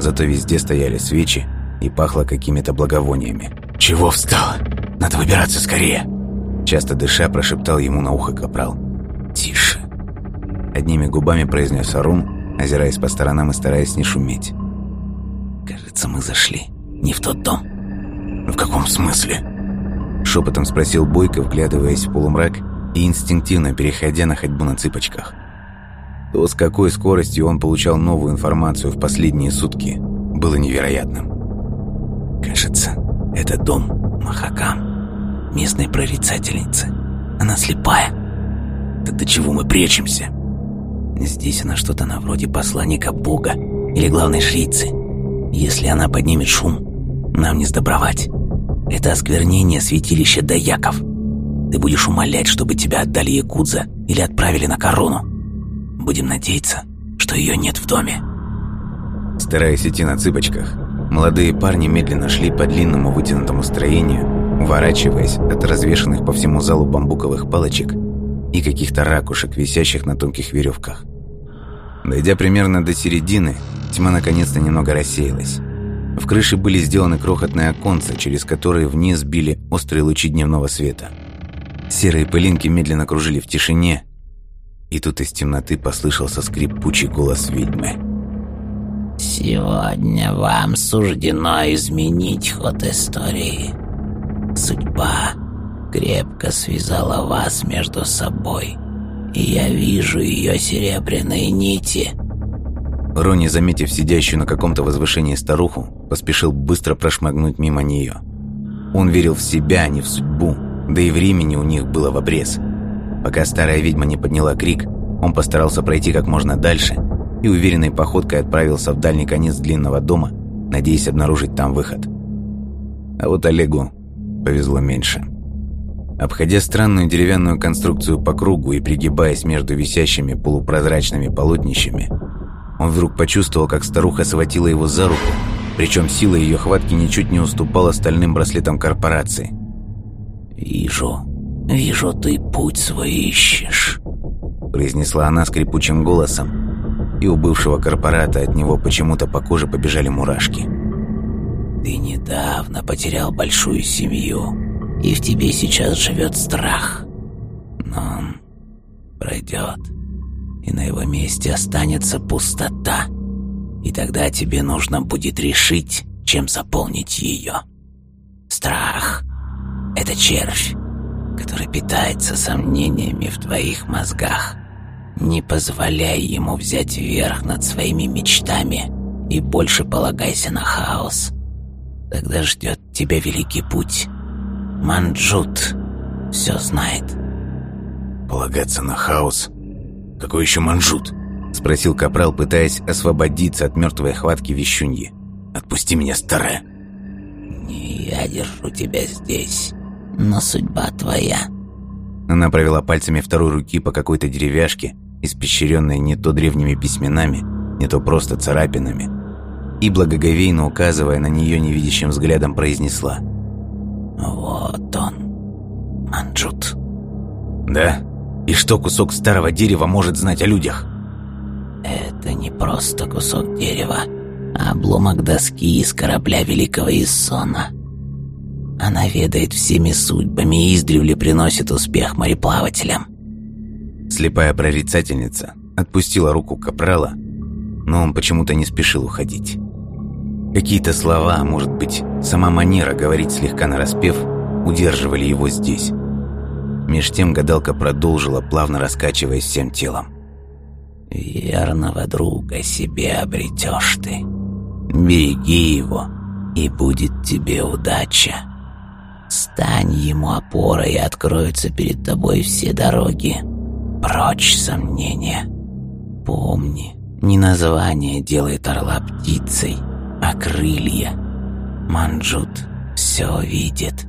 зато везде стояли свечи и пахло какими-то благовониями. «Чего встал? Надо выбираться скорее!» Часто дыша, прошептал ему на ухо капрал. «Тише!» Одними губами произнес Арун, озираясь по сторонам и стараясь не шуметь. «Кажется, мы зашли не в тот дом». «В каком смысле?» Шепотом спросил Бойко, вглядываясь в полумрак и инстинктивно переходя на ходьбу на цыпочках. То, с какой скоростью он получал новую информацию в последние сутки, было невероятным. «Кажется, это дом Махакам, местной прорицательницы. Она слепая. Так до чего мы прячемся?» Здесь она что-то на вроде посланника Бога или главной жрицы. Если она поднимет шум, нам не сдобровать. Это осквернение святилища Даяков. Ты будешь умолять, чтобы тебя отдали Якудза или отправили на корону. Будем надеяться, что ее нет в доме. Стараясь идти на цыпочках, молодые парни медленно шли по длинному вытянутому строению, уворачиваясь от развешанных по всему залу бамбуковых палочек и каких-то ракушек, висящих на тонких веревках. Дойдя примерно до середины, тьма наконец-то немного рассеялась. В крыше были сделаны крохотные оконца, через которые вниз били острые лучи дневного света. Серые пылинки медленно кружили в тишине, и тут из темноты послышался скрипучий голос ведьмы. «Сегодня вам суждено изменить ход истории. Судьба крепко связала вас между собой, и я вижу ее серебряные нити». Рони, заметив сидящую на каком-то возвышении старуху, поспешил быстро прошмыгнуть мимо нее. Он верил в себя, а не в судьбу, да и времени у них было в обрез. Пока старая ведьма не подняла крик, он постарался пройти как можно дальше и уверенной походкой отправился в дальний конец длинного дома, надеясь обнаружить там выход. А вот Олегу повезло меньше. Обходя странную деревянную конструкцию по кругу и пригибаясь между висящими полупрозрачными полотнищами, он вдруг почувствовал, как старуха схватила его за руку, причем сила ее хватки ничуть не уступала стальным браслетам корпорации. «Вижу, вижу, ты путь свой ищешь», – произнесла она скрипучим голосом, и у бывшего корпората от него почему-то по коже побежали мурашки. «Ты недавно потерял большую семью, и в тебе сейчас живет страх. Но он пройдет, и на его месте останется пустота, и тогда тебе нужно будет решить, чем заполнить ее. Страх — это червь, который питается сомнениями в твоих мозгах. Не позволяй ему взять верх над своими мечтами и больше полагайся на хаос. Тогда ждет тебя великий путь. Манджут все знает. Полагаться на хаос? Какой еще манджут? Спросил Капрал, пытаясь освободиться от мертвой хватки вещуньи. «Отпусти меня, старая!» «Не я держу тебя здесь, но судьба твоя». Она провела пальцами второй руки по какой-то деревяшке, испещренной не то древними письменами, не то просто царапинами, и, благоговейно указывая на нее невидящим взглядом, произнесла «Вот он, Манджут». «Да? И что кусок старого дерева может знать о людях?» «Это не просто кусок дерева, а обломок доски из корабля Великого Иссона. Она ведает всеми судьбами и издревле приносит успех мореплавателям». Слепая прорицательница отпустила руку Капрала, но он почему-то не спешил уходить. Какие-то слова, может быть, сама манера говорить слегка нараспев, удерживали его здесь. Меж тем гадалка продолжила, плавно раскачиваясь всем телом. «Верного друга себе обретешь ты. Береги его, и будет тебе удача. Стань ему опорой, и откроются перед тобой все дороги. Прочь сомнения. Помни, не название делает орла птицей, а крылья. Манджут все видит.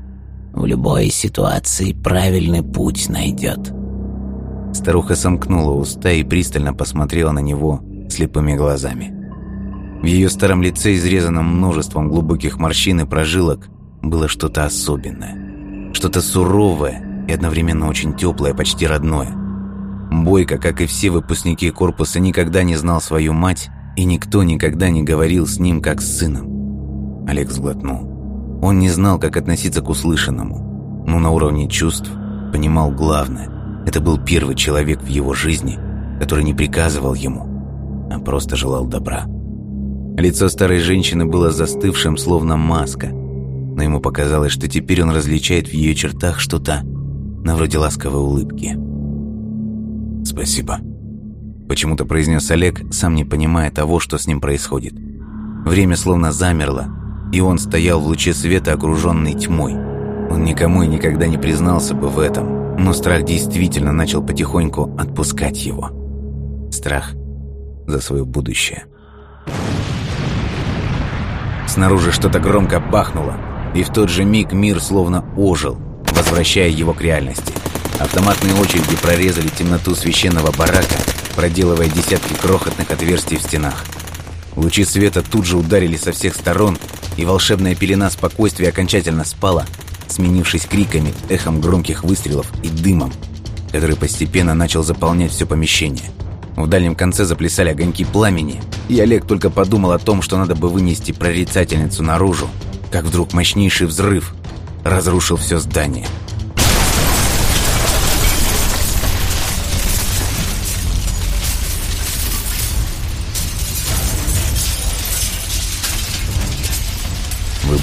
В любой ситуации правильный путь найдет. Старуха сомкнула уста и пристально посмотрела на него слепыми глазами. В ее старом лице, изрезанном множеством глубоких морщин и прожилок, было что-то особенное. Что-то суровое и одновременно очень теплое, почти родное. Бойко, как и все выпускники корпуса, никогда не знал свою мать, и никто никогда не говорил с ним, как с сыном. Олег сглотнул. Он не знал, как относиться к услышанному, но на уровне чувств понимал главное. Это был первый человек в его жизни, который не приказывал ему, а просто желал добра. Лицо старой женщины было застывшим, словно маска, но ему показалось, что теперь он различает в ее чертах что-то на вроде ласковой улыбки. «Спасибо», — почему-то произнес Олег, сам не понимая того, что с ним происходит. Время словно замерло, и он стоял в луче света, окруженный тьмой. Он никому и никогда не признался бы в этом, но страх действительно начал потихоньку отпускать его. Страх за свое будущее. Снаружи что-то громко бахнуло, и в тот же миг мир словно ожил, возвращая его к реальности. Автоматные очереди прорезали темноту священного барака, проделывая десятки крохотных отверстий в стенах. Лучи света тут же ударили со всех сторон, и волшебная пелена спокойствия окончательно спала, сменившись криками, эхом громких выстрелов и дымом, который постепенно начал заполнять все помещение. В дальнем конце заплясали огоньки пламени, и Олег только подумал о том, что надо бы вынести прорицательницу наружу, как вдруг мощнейший взрыв разрушил все здание.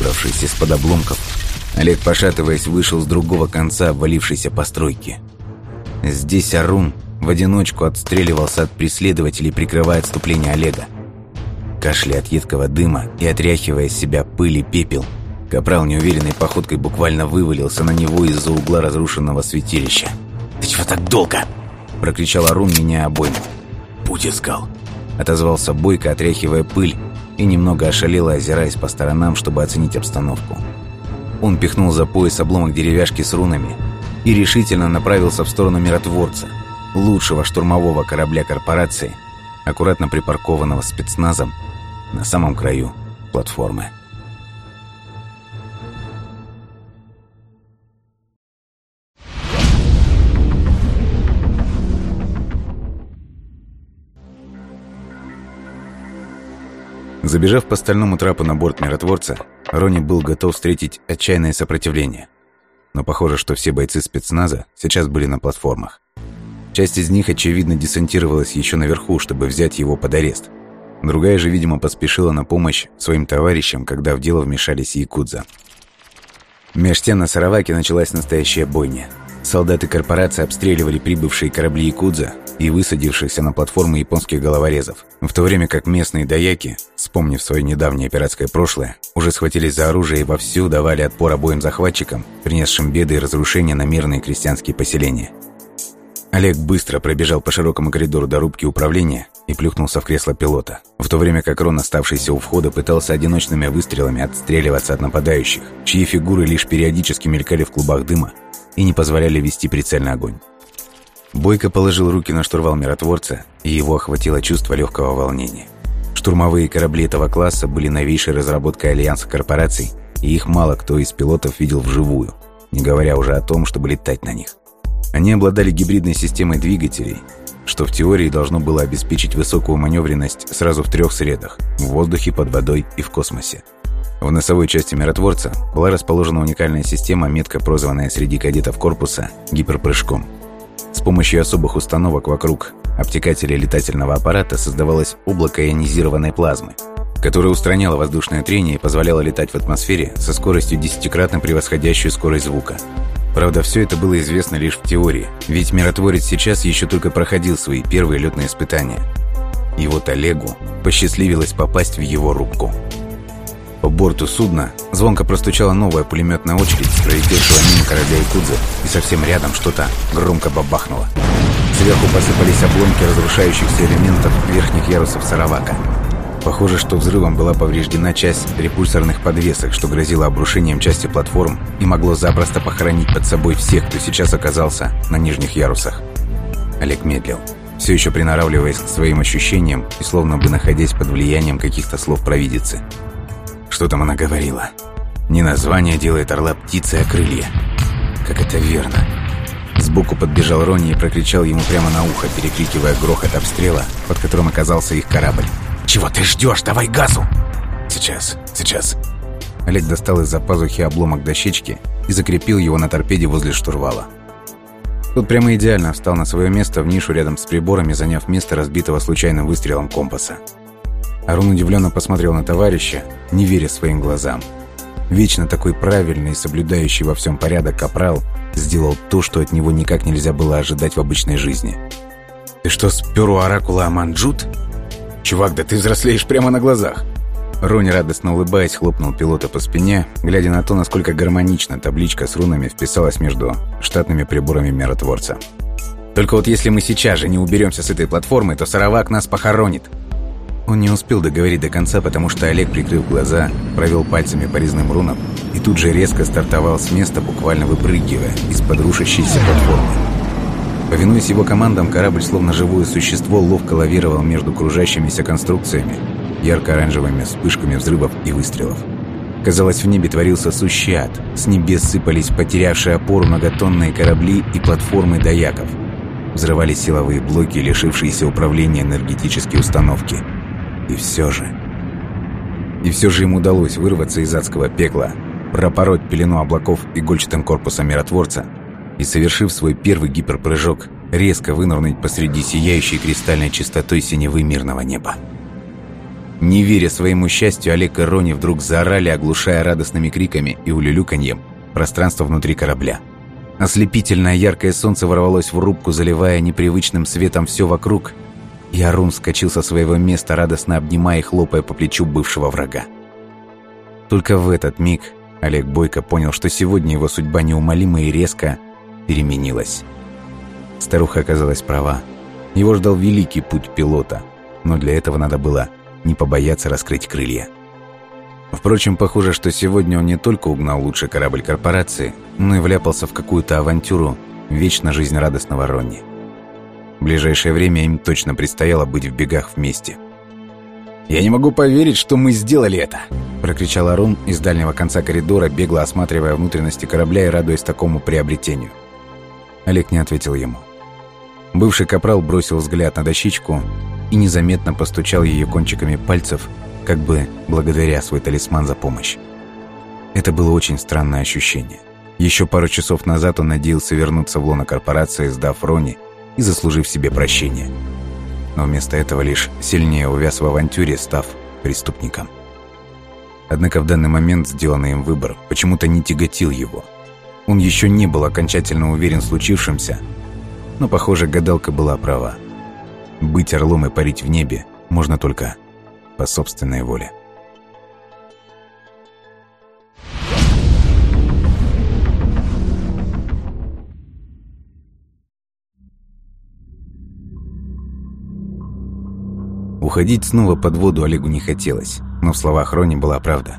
Выбравшись из-под обломков, Олег, пошатываясь, вышел с другого конца обвалившейся постройки. Здесь Арун в одиночку отстреливался от преследователей, прикрывая отступление Олега. Кашляя от едкого дыма и отряхивая с себя пыль и пепел, Капрал неуверенной походкой буквально вывалился на него из-за угла разрушенного святилища. «Ты чего так долго?» – прокричал Арун, меня обойму. «Путь искал», – отозвался Бойко, отряхивая пыль и немного ошалело, озираясь по сторонам, чтобы оценить обстановку. Он пихнул за пояс обломок деревяшки с рунами и решительно направился в сторону миротворца, лучшего штурмового корабля корпорации, аккуратно припаркованного спецназом на самом краю платформы. Забежав по стальному трапу на борт миротворца, Рони был готов встретить отчаянное сопротивление. Но похоже, что все бойцы спецназа сейчас были на платформах. Часть из них, очевидно, десантировалась еще наверху, чтобы взять его под арест. Другая же, видимо, поспешила на помощь своим товарищам, когда в дело вмешались якудза. Меж тем на Сараваке началась настоящая бойня. Солдаты корпорации обстреливали прибывшие корабли якудза, и высадившихся на платформу японских головорезов, в то время как местные даяки, вспомнив свое недавнее пиратское прошлое, уже схватились за оружие и вовсю давали отпор обоим захватчикам, принесшим беды и разрушения на мирные крестьянские поселения. Олег быстро пробежал по широкому коридору до рубки управления и плюхнулся в кресло пилота, в то время как Рон, оставшийся у входа, пытался одиночными выстрелами отстреливаться от нападающих, чьи фигуры лишь периодически мелькали в клубах дыма и не позволяли вести прицельный огонь. Бойко положил руки на штурвал миротворца, и его охватило чувство легкого волнения. Штурмовые корабли этого класса были новейшей разработкой Альянса корпораций, и их мало кто из пилотов видел вживую, не говоря уже о том, чтобы летать на них. Они обладали гибридной системой двигателей, что в теории должно было обеспечить высокую маневренность сразу в трех средах – в воздухе, под водой и в космосе. В носовой части миротворца была расположена уникальная система, метко прозванная среди кадетов корпуса гиперпрыжком – с помощью особых установок вокруг обтекателя летательного аппарата создавалось облако ионизированной плазмы, которое устраняло воздушное трение и позволяло летать в атмосфере со скоростью десятикратно превосходящую скорость звука. Правда, все это было известно лишь в теории, ведь миротворец сейчас еще только проходил свои первые летные испытания. И вот Олегу посчастливилось попасть в его рубку. По борту судна звонко простучала новая пулеметная очередь с пролетевшего мимо корабля Якудзы, и совсем рядом что-то громко бабахнуло. Сверху посыпались обломки разрушающихся элементов верхних ярусов Саравака. Похоже, что взрывом была повреждена часть репульсорных подвесок, что грозило обрушением части платформ и могло запросто похоронить под собой всех, кто сейчас оказался на нижних ярусах. Олег медлил, все еще приноравливаясь к своим ощущениям и словно бы находясь под влиянием каких-то слов провидицы. Что там она говорила? Не название делает орла птицей, а крылья. Как это верно. Сбоку подбежал Ронни и прокричал ему прямо на ухо, перекрикивая грохот обстрела, под которым оказался их корабль. «Чего ты ждешь? Давай газу!» «Сейчас, сейчас». Олег достал из-за пазухи обломок дощечки и закрепил его на торпеде возле штурвала. Тот прямо идеально встал на свое место в нишу рядом с приборами, заняв место разбитого случайным выстрелом компаса. Арун удивленно посмотрел на товарища, не веря своим глазам. Вечно такой правильный и соблюдающий во всем порядок капрал сделал то, что от него никак нельзя было ожидать в обычной жизни. «Ты что, спер у оракула Аманджут?» «Чувак, да ты взрослеешь прямо на глазах!» Рони, радостно улыбаясь, хлопнул пилота по спине, глядя на то, насколько гармонично табличка с рунами вписалась между штатными приборами миротворца. «Только вот если мы сейчас же не уберемся с этой платформы, то Саравак нас похоронит!» Он не успел договорить до конца, потому что Олег, прикрыв глаза, провел пальцами по резным рунам и тут же резко стартовал с места, буквально выпрыгивая из-под рушащейся платформы. Повинуясь его командам, корабль, словно живое существо, ловко лавировал между кружащимися конструкциями, ярко-оранжевыми вспышками взрывов и выстрелов. Казалось, в небе творился сущий ад. С небес сыпались потерявшие опору многотонные корабли и платформы дояков. Взрывались силовые блоки, лишившиеся управления энергетические установки. И все же... И все же им удалось вырваться из адского пекла, пропороть пелену облаков игольчатым корпусом миротворца и, совершив свой первый гиперпрыжок, резко вынырнуть посреди сияющей кристальной чистотой синевы мирного неба. Не веря своему счастью, Олег и Рони вдруг заорали, оглушая радостными криками и улюлюканьем пространство внутри корабля. Ослепительное яркое солнце ворвалось в рубку, заливая непривычным светом все вокруг, и Арун вскочил со своего места, радостно обнимая и хлопая по плечу бывшего врага. Только в этот миг Олег Бойко понял, что сегодня его судьба неумолимо и резко переменилась. Старуха оказалась права. Его ждал великий путь пилота, но для этого надо было не побояться раскрыть крылья. Впрочем, похоже, что сегодня он не только угнал лучший корабль корпорации, но и вляпался в какую-то авантюру вечно жизнерадостного Ронни. В ближайшее время им точно предстояло быть в бегах вместе. «Я не могу поверить, что мы сделали это!» прокричал Арун из дальнего конца коридора, бегло осматривая внутренности корабля и радуясь такому приобретению. Олег не ответил ему. Бывший капрал бросил взгляд на дощечку и незаметно постучал ее кончиками пальцев, как бы благодаря свой талисман за помощь. Это было очень странное ощущение. Еще пару часов назад он надеялся вернуться в лоно корпорации, сдав Рони и заслужив себе прощение. Но вместо этого лишь сильнее увяз в авантюре, став преступником. Однако в данный момент сделанный им выбор почему-то не тяготил его. Он еще не был окончательно уверен в случившемся, но, похоже, гадалка была права. Быть орлом и парить в небе можно только по собственной воле. Уходить снова под воду Олегу не хотелось, но в словах Рони была правда.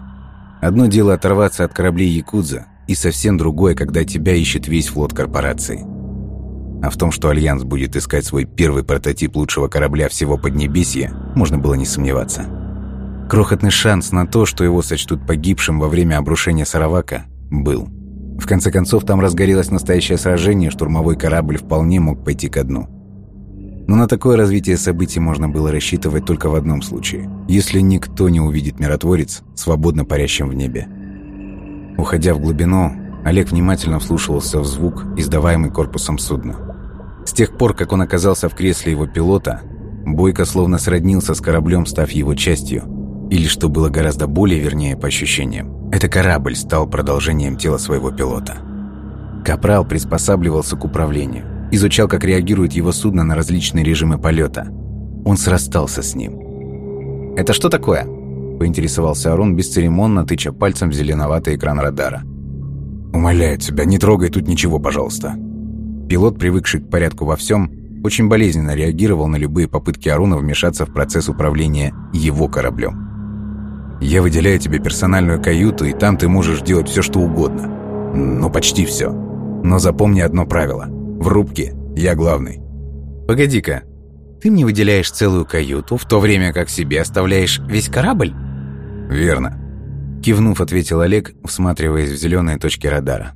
Одно дело оторваться от кораблей Якудза, и совсем другое, когда тебя ищет весь флот корпорации. А в том, что Альянс будет искать свой первый прототип лучшего корабля всего Поднебесья, можно было не сомневаться. Крохотный шанс на то, что его сочтут погибшим во время обрушения Саравака, был. В конце концов, там разгорелось настоящее сражение, штурмовой корабль вполне мог пойти ко дну. Но на такое развитие событий можно было рассчитывать только в одном случае, если никто не увидит миротворец, свободно парящим в небе. Уходя в глубину, Олег внимательно вслушивался в звук, издаваемый корпусом судна. С тех пор, как он оказался в кресле его пилота, Бойко словно сроднился с кораблем, став его частью. Или, что было гораздо более вернее по ощущениям, это корабль стал продолжением тела своего пилота. Капрал приспосабливался к управлению, изучал, как реагирует его судно на различные режимы полета. Он срастался с ним. «Это что такое?» – поинтересовался Арон, бесцеремонно тыча пальцем в зеленоватый экран радара. «Умоляю тебя, не трогай тут ничего, пожалуйста», Пилот, привыкший к порядку во всем, очень болезненно реагировал на любые попытки Аруна вмешаться в процесс управления его кораблем. «Я выделяю тебе персональную каюту, и там ты можешь делать все, что угодно. Ну, почти все. Но запомни одно правило. В рубке я главный». «Погоди-ка, ты мне выделяешь целую каюту, в то время как себе оставляешь весь корабль?» «Верно», — кивнув, ответил Олег, всматриваясь в зеленые точки радара.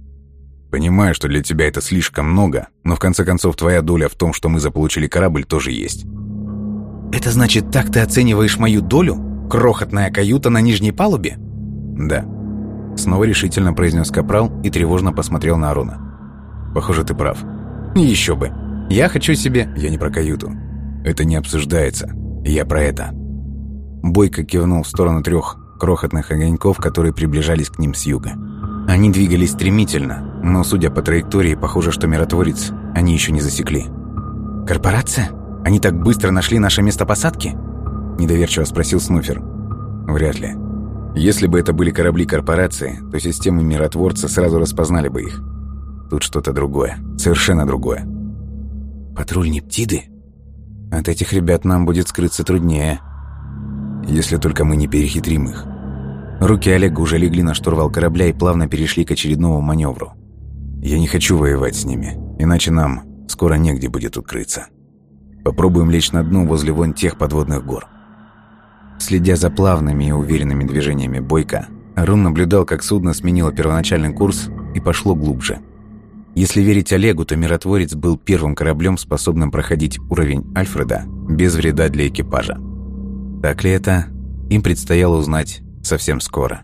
Понимаю, что для тебя это слишком много, но в конце концов твоя доля в том, что мы заполучили корабль, тоже есть. Это значит, так ты оцениваешь мою долю? Крохотная каюта на нижней палубе? Да. Снова решительно произнес Капрал и тревожно посмотрел на Арона. Похоже, ты прав. Еще бы. Я хочу себе... Я не про каюту. Это не обсуждается. Я про это. Бойко кивнул в сторону трех крохотных огоньков, которые приближались к ним с юга. Они двигались стремительно, но, судя по траектории, похоже, что миротворец они еще не засекли. «Корпорация? Они так быстро нашли наше место посадки?» Недоверчиво спросил Снуфер. «Вряд ли. Если бы это были корабли корпорации, то системы миротворца сразу распознали бы их. Тут что-то другое. Совершенно другое. Патруль Нептиды? От этих ребят нам будет скрыться труднее. Если только мы не перехитрим их. Руки Олега уже легли на штурвал корабля и плавно перешли к очередному маневру. Я не хочу воевать с ними, иначе нам скоро негде будет укрыться. Попробуем лечь на дно возле вон тех подводных гор. Следя за плавными и уверенными движениями Бойко, Рун наблюдал, как судно сменило первоначальный курс и пошло глубже. Если верить Олегу, то миротворец был первым кораблем, способным проходить уровень Альфреда без вреда для экипажа. Так ли это, им предстояло узнать совсем скоро.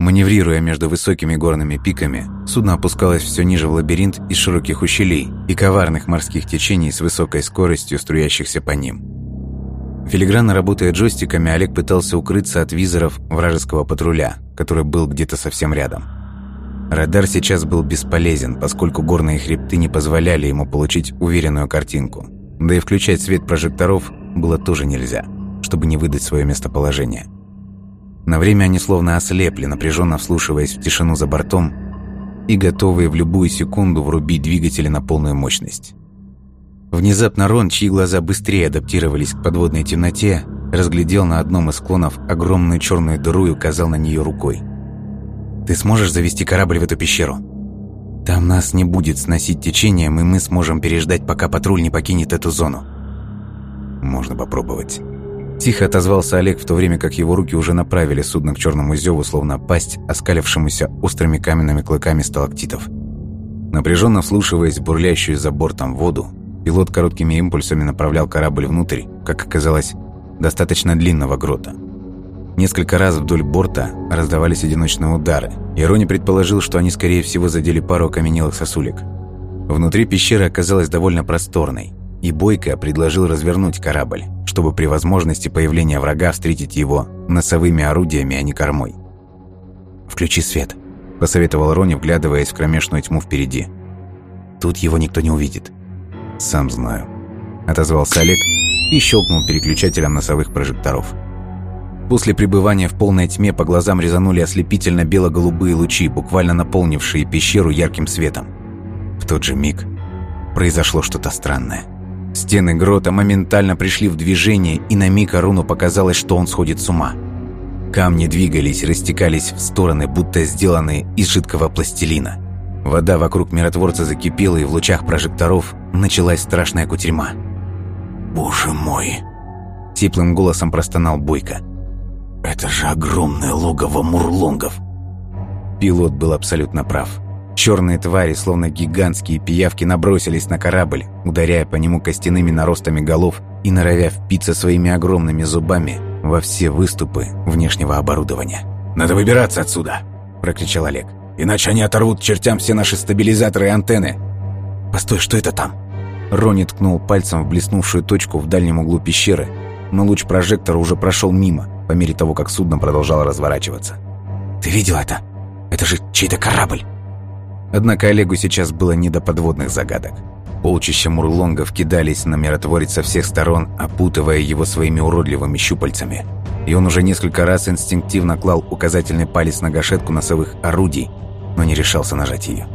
Маневрируя между высокими горными пиками, судно опускалось все ниже в лабиринт из широких ущелий и коварных морских течений с высокой скоростью, струящихся по ним. Филигранно работая джойстиками, Олег пытался укрыться от визоров вражеского патруля, который был где-то совсем рядом. Радар сейчас был бесполезен, поскольку горные хребты не позволяли ему получить уверенную картинку. Да и включать свет прожекторов было тоже нельзя, чтобы не выдать свое местоположение. На время они словно ослепли, напряженно вслушиваясь в тишину за бортом и готовые в любую секунду врубить двигатели на полную мощность. Внезапно Рон, чьи глаза быстрее адаптировались к подводной темноте, разглядел на одном из склонов огромную черную дыру и указал на нее рукой. «Ты сможешь завести корабль в эту пещеру? Там нас не будет сносить течением, и мы сможем переждать, пока патруль не покинет эту зону». «Можно попробовать». Тихо отозвался Олег, в то время как его руки уже направили судно к черному зеву, словно пасть, оскалившемуся острыми каменными клыками сталактитов. Напряженно вслушиваясь в бурлящую за бортом воду, Пилот короткими импульсами направлял корабль внутрь, как оказалось, достаточно длинного грота. Несколько раз вдоль борта раздавались одиночные удары, и Рони предположил, что они, скорее всего, задели пару окаменелых сосулек. Внутри пещеры оказалась довольно просторной, и Бойко предложил развернуть корабль, чтобы при возможности появления врага встретить его носовыми орудиями, а не кормой. «Включи свет», – посоветовал Рони, вглядываясь в кромешную тьму впереди. «Тут его никто не увидит». «Сам знаю», — отозвался Олег и щелкнул переключателем носовых прожекторов. После пребывания в полной тьме по глазам резанули ослепительно бело-голубые лучи, буквально наполнившие пещеру ярким светом. В тот же миг произошло что-то странное. Стены грота моментально пришли в движение, и на миг Аруну показалось, что он сходит с ума. Камни двигались, растекались в стороны, будто сделанные из жидкого пластилина. Вода вокруг миротворца закипела, и в лучах прожекторов началась страшная кутерьма. «Боже мой!» Теплым голосом простонал Бойко. «Это же огромное логово мурлонгов!» Пилот был абсолютно прав. Черные твари, словно гигантские пиявки, набросились на корабль, ударяя по нему костяными наростами голов и норовя впиться своими огромными зубами во все выступы внешнего оборудования. «Надо выбираться отсюда!» – прокричал Олег. «Иначе они оторвут чертям все наши стабилизаторы и антенны!» «Постой, что это там?» Рони ткнул пальцем в блеснувшую точку в дальнем углу пещеры, но луч прожектора уже прошел мимо, по мере того, как судно продолжало разворачиваться. «Ты видел это? Это же чей-то корабль!» Однако Олегу сейчас было не до подводных загадок. Полчища мурлонгов кидались на миротворец со всех сторон, опутывая его своими уродливыми щупальцами. И он уже несколько раз инстинктивно клал указательный палец на гашетку носовых орудий, но не решался нажать ее.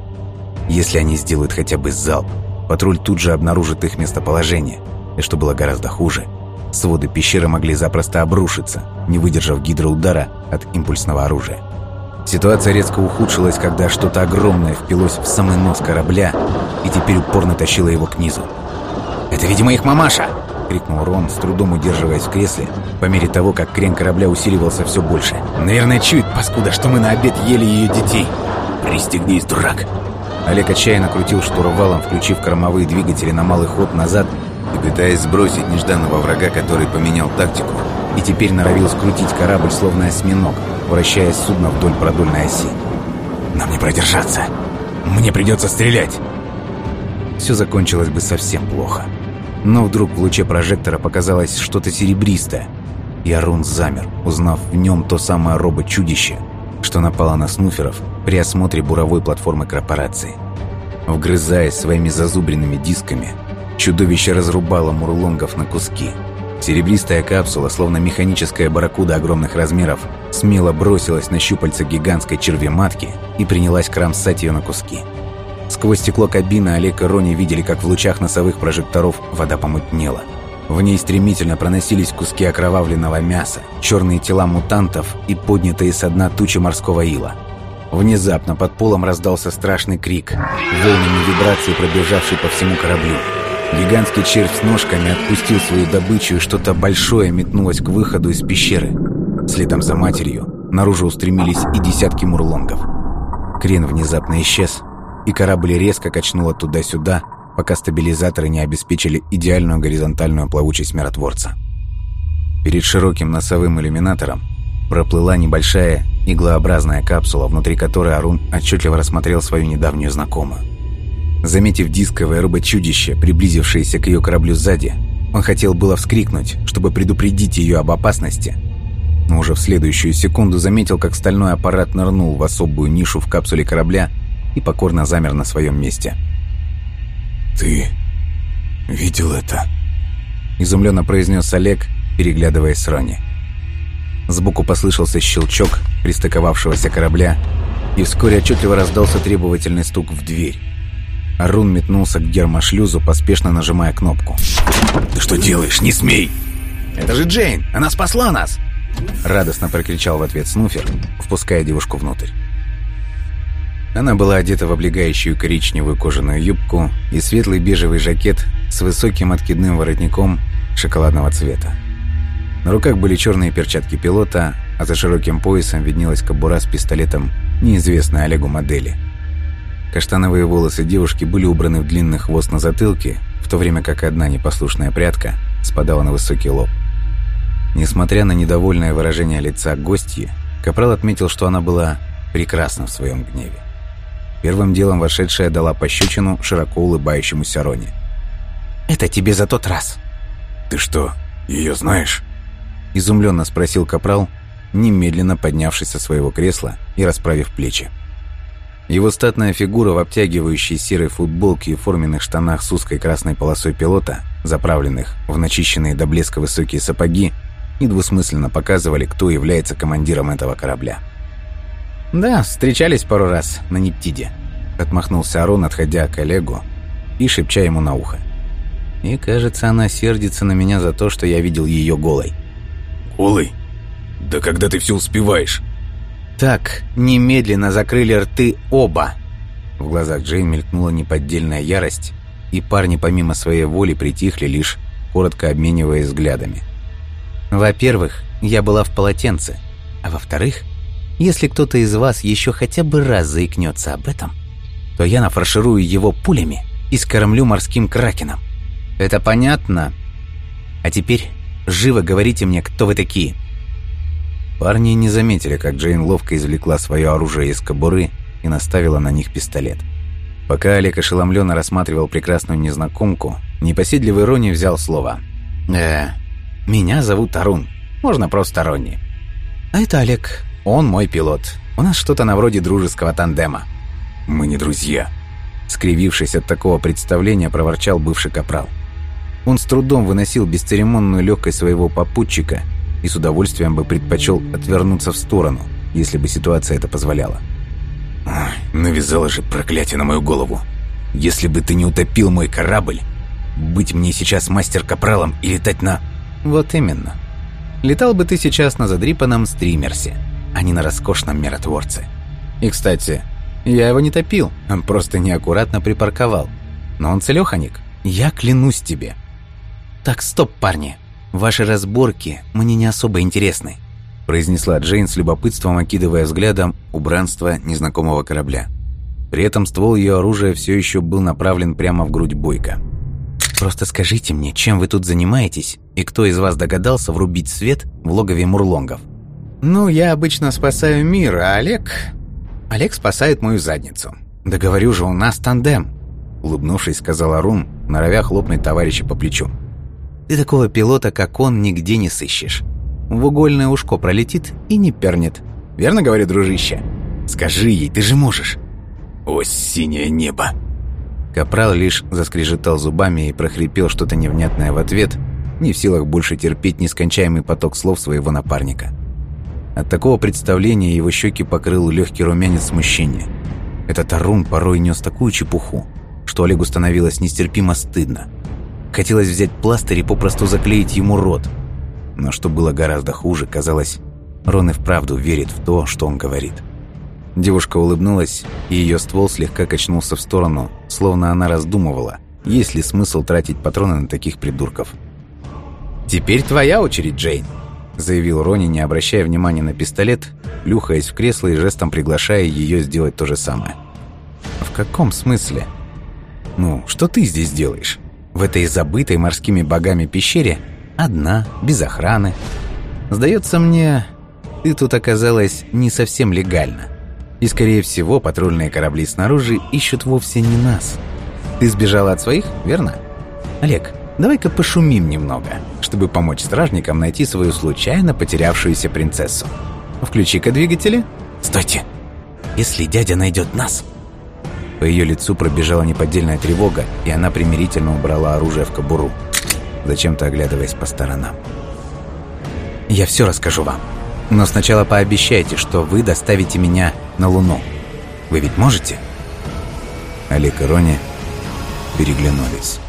Если они сделают хотя бы залп, патруль тут же обнаружит их местоположение. И что было гораздо хуже, своды пещеры могли запросто обрушиться, не выдержав гидроудара от импульсного оружия. Ситуация резко ухудшилась, когда что-то огромное впилось в самый нос корабля и теперь упорно тащило его к низу. «Это, видимо, их мамаша!» — крикнул Рон, с трудом удерживаясь в кресле, по мере того, как крен корабля усиливался все больше. «Наверное, чует, паскуда, что мы на обед ели ее детей!» «Пристегнись, дурак!» Олег отчаянно крутил штурвалом, включив кормовые двигатели на малый ход назад и пытаясь сбросить нежданного врага, который поменял тактику и теперь норовил скрутить корабль, словно осьминог, вращая судно вдоль продольной оси. «Нам не продержаться! Мне придется стрелять!» Все закончилось бы совсем плохо. Но вдруг в луче прожектора показалось что-то серебристое, и Арун замер, узнав в нем то самое робот-чудище, что напало на снуферов при осмотре буровой платформы корпорации. Вгрызаясь своими зазубренными дисками, чудовище разрубало мурлонгов на куски. Серебристая капсула, словно механическая барракуда огромных размеров, смело бросилась на щупальца гигантской червематки и принялась кромсать ее на куски. Сквозь стекло кабины Олег и Рони видели, как в лучах носовых прожекторов вода помутнела. В ней стремительно проносились куски окровавленного мяса, черные тела мутантов и поднятые со дна тучи морского ила. Внезапно под полом раздался страшный крик, волнами вибрации, пробежавший по всему кораблю. Гигантский червь с ножками отпустил свою добычу, и что-то большое метнулось к выходу из пещеры. Следом за матерью наружу устремились и десятки мурлонгов. Крен внезапно исчез, и корабль резко качнуло туда-сюда, пока стабилизаторы не обеспечили идеальную горизонтальную плавучесть миротворца. Перед широким носовым иллюминатором проплыла небольшая иглообразная капсула, внутри которой Арун отчетливо рассмотрел свою недавнюю знакомую. Заметив дисковое робот-чудище, приблизившееся к ее кораблю сзади, он хотел было вскрикнуть, чтобы предупредить ее об опасности, но уже в следующую секунду заметил, как стальной аппарат нырнул в особую нишу в капсуле корабля и покорно замер на своем месте. «Ты видел это?» Изумленно произнес Олег, переглядываясь с Рони. Сбоку послышался щелчок пристыковавшегося корабля, и вскоре отчетливо раздался требовательный стук в дверь. Арун метнулся к гермошлюзу, поспешно нажимая кнопку. «Ты что делаешь? Не смей!» «Это же Джейн! Она спасла нас!» Радостно прокричал в ответ Снуфер, впуская девушку внутрь. Она была одета в облегающую коричневую кожаную юбку и светлый бежевый жакет с высоким откидным воротником шоколадного цвета. На руках были черные перчатки пилота, а за широким поясом виднелась кобура с пистолетом неизвестной Олегу модели. Каштановые волосы девушки были убраны в длинный хвост на затылке, в то время как одна непослушная прядка спадала на высокий лоб. Несмотря на недовольное выражение лица гостьи, Капрал отметил, что она была прекрасна в своем гневе. Первым делом вошедшая дала пощечину широко улыбающемуся Рони. «Это тебе за тот раз». «Ты что, ее знаешь?» Изумленно спросил Капрал, немедленно поднявшись со своего кресла и расправив плечи. Его статная фигура в обтягивающей серой футболке и форменных штанах с узкой красной полосой пилота, заправленных в начищенные до блеска высокие сапоги, недвусмысленно показывали, кто является командиром этого корабля. «Да, встречались пару раз на Нептиде», — отмахнулся Арон, отходя к Олегу и шепча ему на ухо. «И, кажется, она сердится на меня за то, что я видел ее голой». «Голой? Да когда ты все успеваешь?» «Так, немедленно закрыли рты оба!» В глазах Джейн мелькнула неподдельная ярость, и парни помимо своей воли притихли, лишь коротко обмениваясь взглядами. «Во-первых, я была в полотенце, а во-вторых, если кто-то из вас еще хотя бы раз заикнется об этом, то я нафарширую его пулями и скормлю морским кракеном. Это понятно? А теперь живо говорите мне, кто вы такие». Парни не заметили, как Джейн ловко извлекла свое оружие из кобуры и наставила на них пистолет. Пока Олег ошеломленно рассматривал прекрасную незнакомку, непоседливый Рони взял слово. «Э, меня зовут Арун. Можно просто Ронни. А это Олег. Он мой пилот. У нас что-то на вроде дружеского тандема». «Мы не друзья», — скривившись от такого представления, проворчал бывший капрал. Он с трудом выносил бесцеремонную легкость своего попутчика и с удовольствием бы предпочел отвернуться в сторону, если бы ситуация это позволяла. Ой, навязала же проклятие на мою голову. Если бы ты не утопил мой корабль, быть мне сейчас мастер-капралом и летать на... Вот именно. Летал бы ты сейчас на задрипанном стримерсе, а не на роскошном миротворце. И, кстати, я его не топил, просто неаккуратно припарковал. Но он целёханик, я клянусь тебе. Так, стоп, парни. Ваши разборки мне не особо интересны произнесла Джейн с любопытством, окидывая взглядом убранство незнакомого корабля. При этом ствол ее оружия все еще был направлен прямо в грудь Бойко. «Просто скажите мне, чем вы тут занимаетесь, и кто из вас догадался врубить свет в логове мурлонгов?» «Ну, я обычно спасаю мир, а Олег... Олег спасает мою задницу. Да говорю же, у нас тандем!» Улыбнувшись, сказал Арун, норовя хлопнуть товарища по плечу. «Ты такого пилота, как он, нигде не сыщешь. В угольное ушко пролетит и не пернет. Верно говорю, дружище? Скажи ей, ты же можешь!» «О, синее небо!» Капрал лишь заскрежетал зубами и прохрипел что-то невнятное в ответ, не в силах больше терпеть нескончаемый поток слов своего напарника. От такого представления его щеки покрыл легкий румянец смущения. Этот Арун порой нес такую чепуху, что Олегу становилось нестерпимо стыдно. Хотелось взять пластырь и попросту заклеить ему рот. Но что было гораздо хуже, казалось, Рон и вправду верит в то, что он говорит. Девушка улыбнулась, и ее ствол слегка качнулся в сторону, словно она раздумывала, есть ли смысл тратить патроны на таких придурков. «Теперь твоя очередь, Джейн», заявил Рони, не обращая внимания на пистолет, плюхаясь в кресло и жестом приглашая ее сделать то же самое. «В каком смысле?» «Ну, что ты здесь делаешь? В этой забытой морскими богами пещере? Одна, без охраны. Сдается мне, ты тут оказалась не совсем легально. И, скорее всего, патрульные корабли снаружи ищут вовсе не нас. Ты сбежала от своих, верно? Олег, давай-ка пошумим немного» чтобы помочь стражникам найти свою случайно потерявшуюся принцессу. Включи-ка двигатели. Стойте! Если дядя найдет нас... По ее лицу пробежала неподдельная тревога, и она примирительно убрала оружие в кобуру, зачем-то оглядываясь по сторонам. «Я все расскажу вам. Но сначала пообещайте, что вы доставите меня на Луну. Вы ведь можете?» Олег и Рони переглянулись.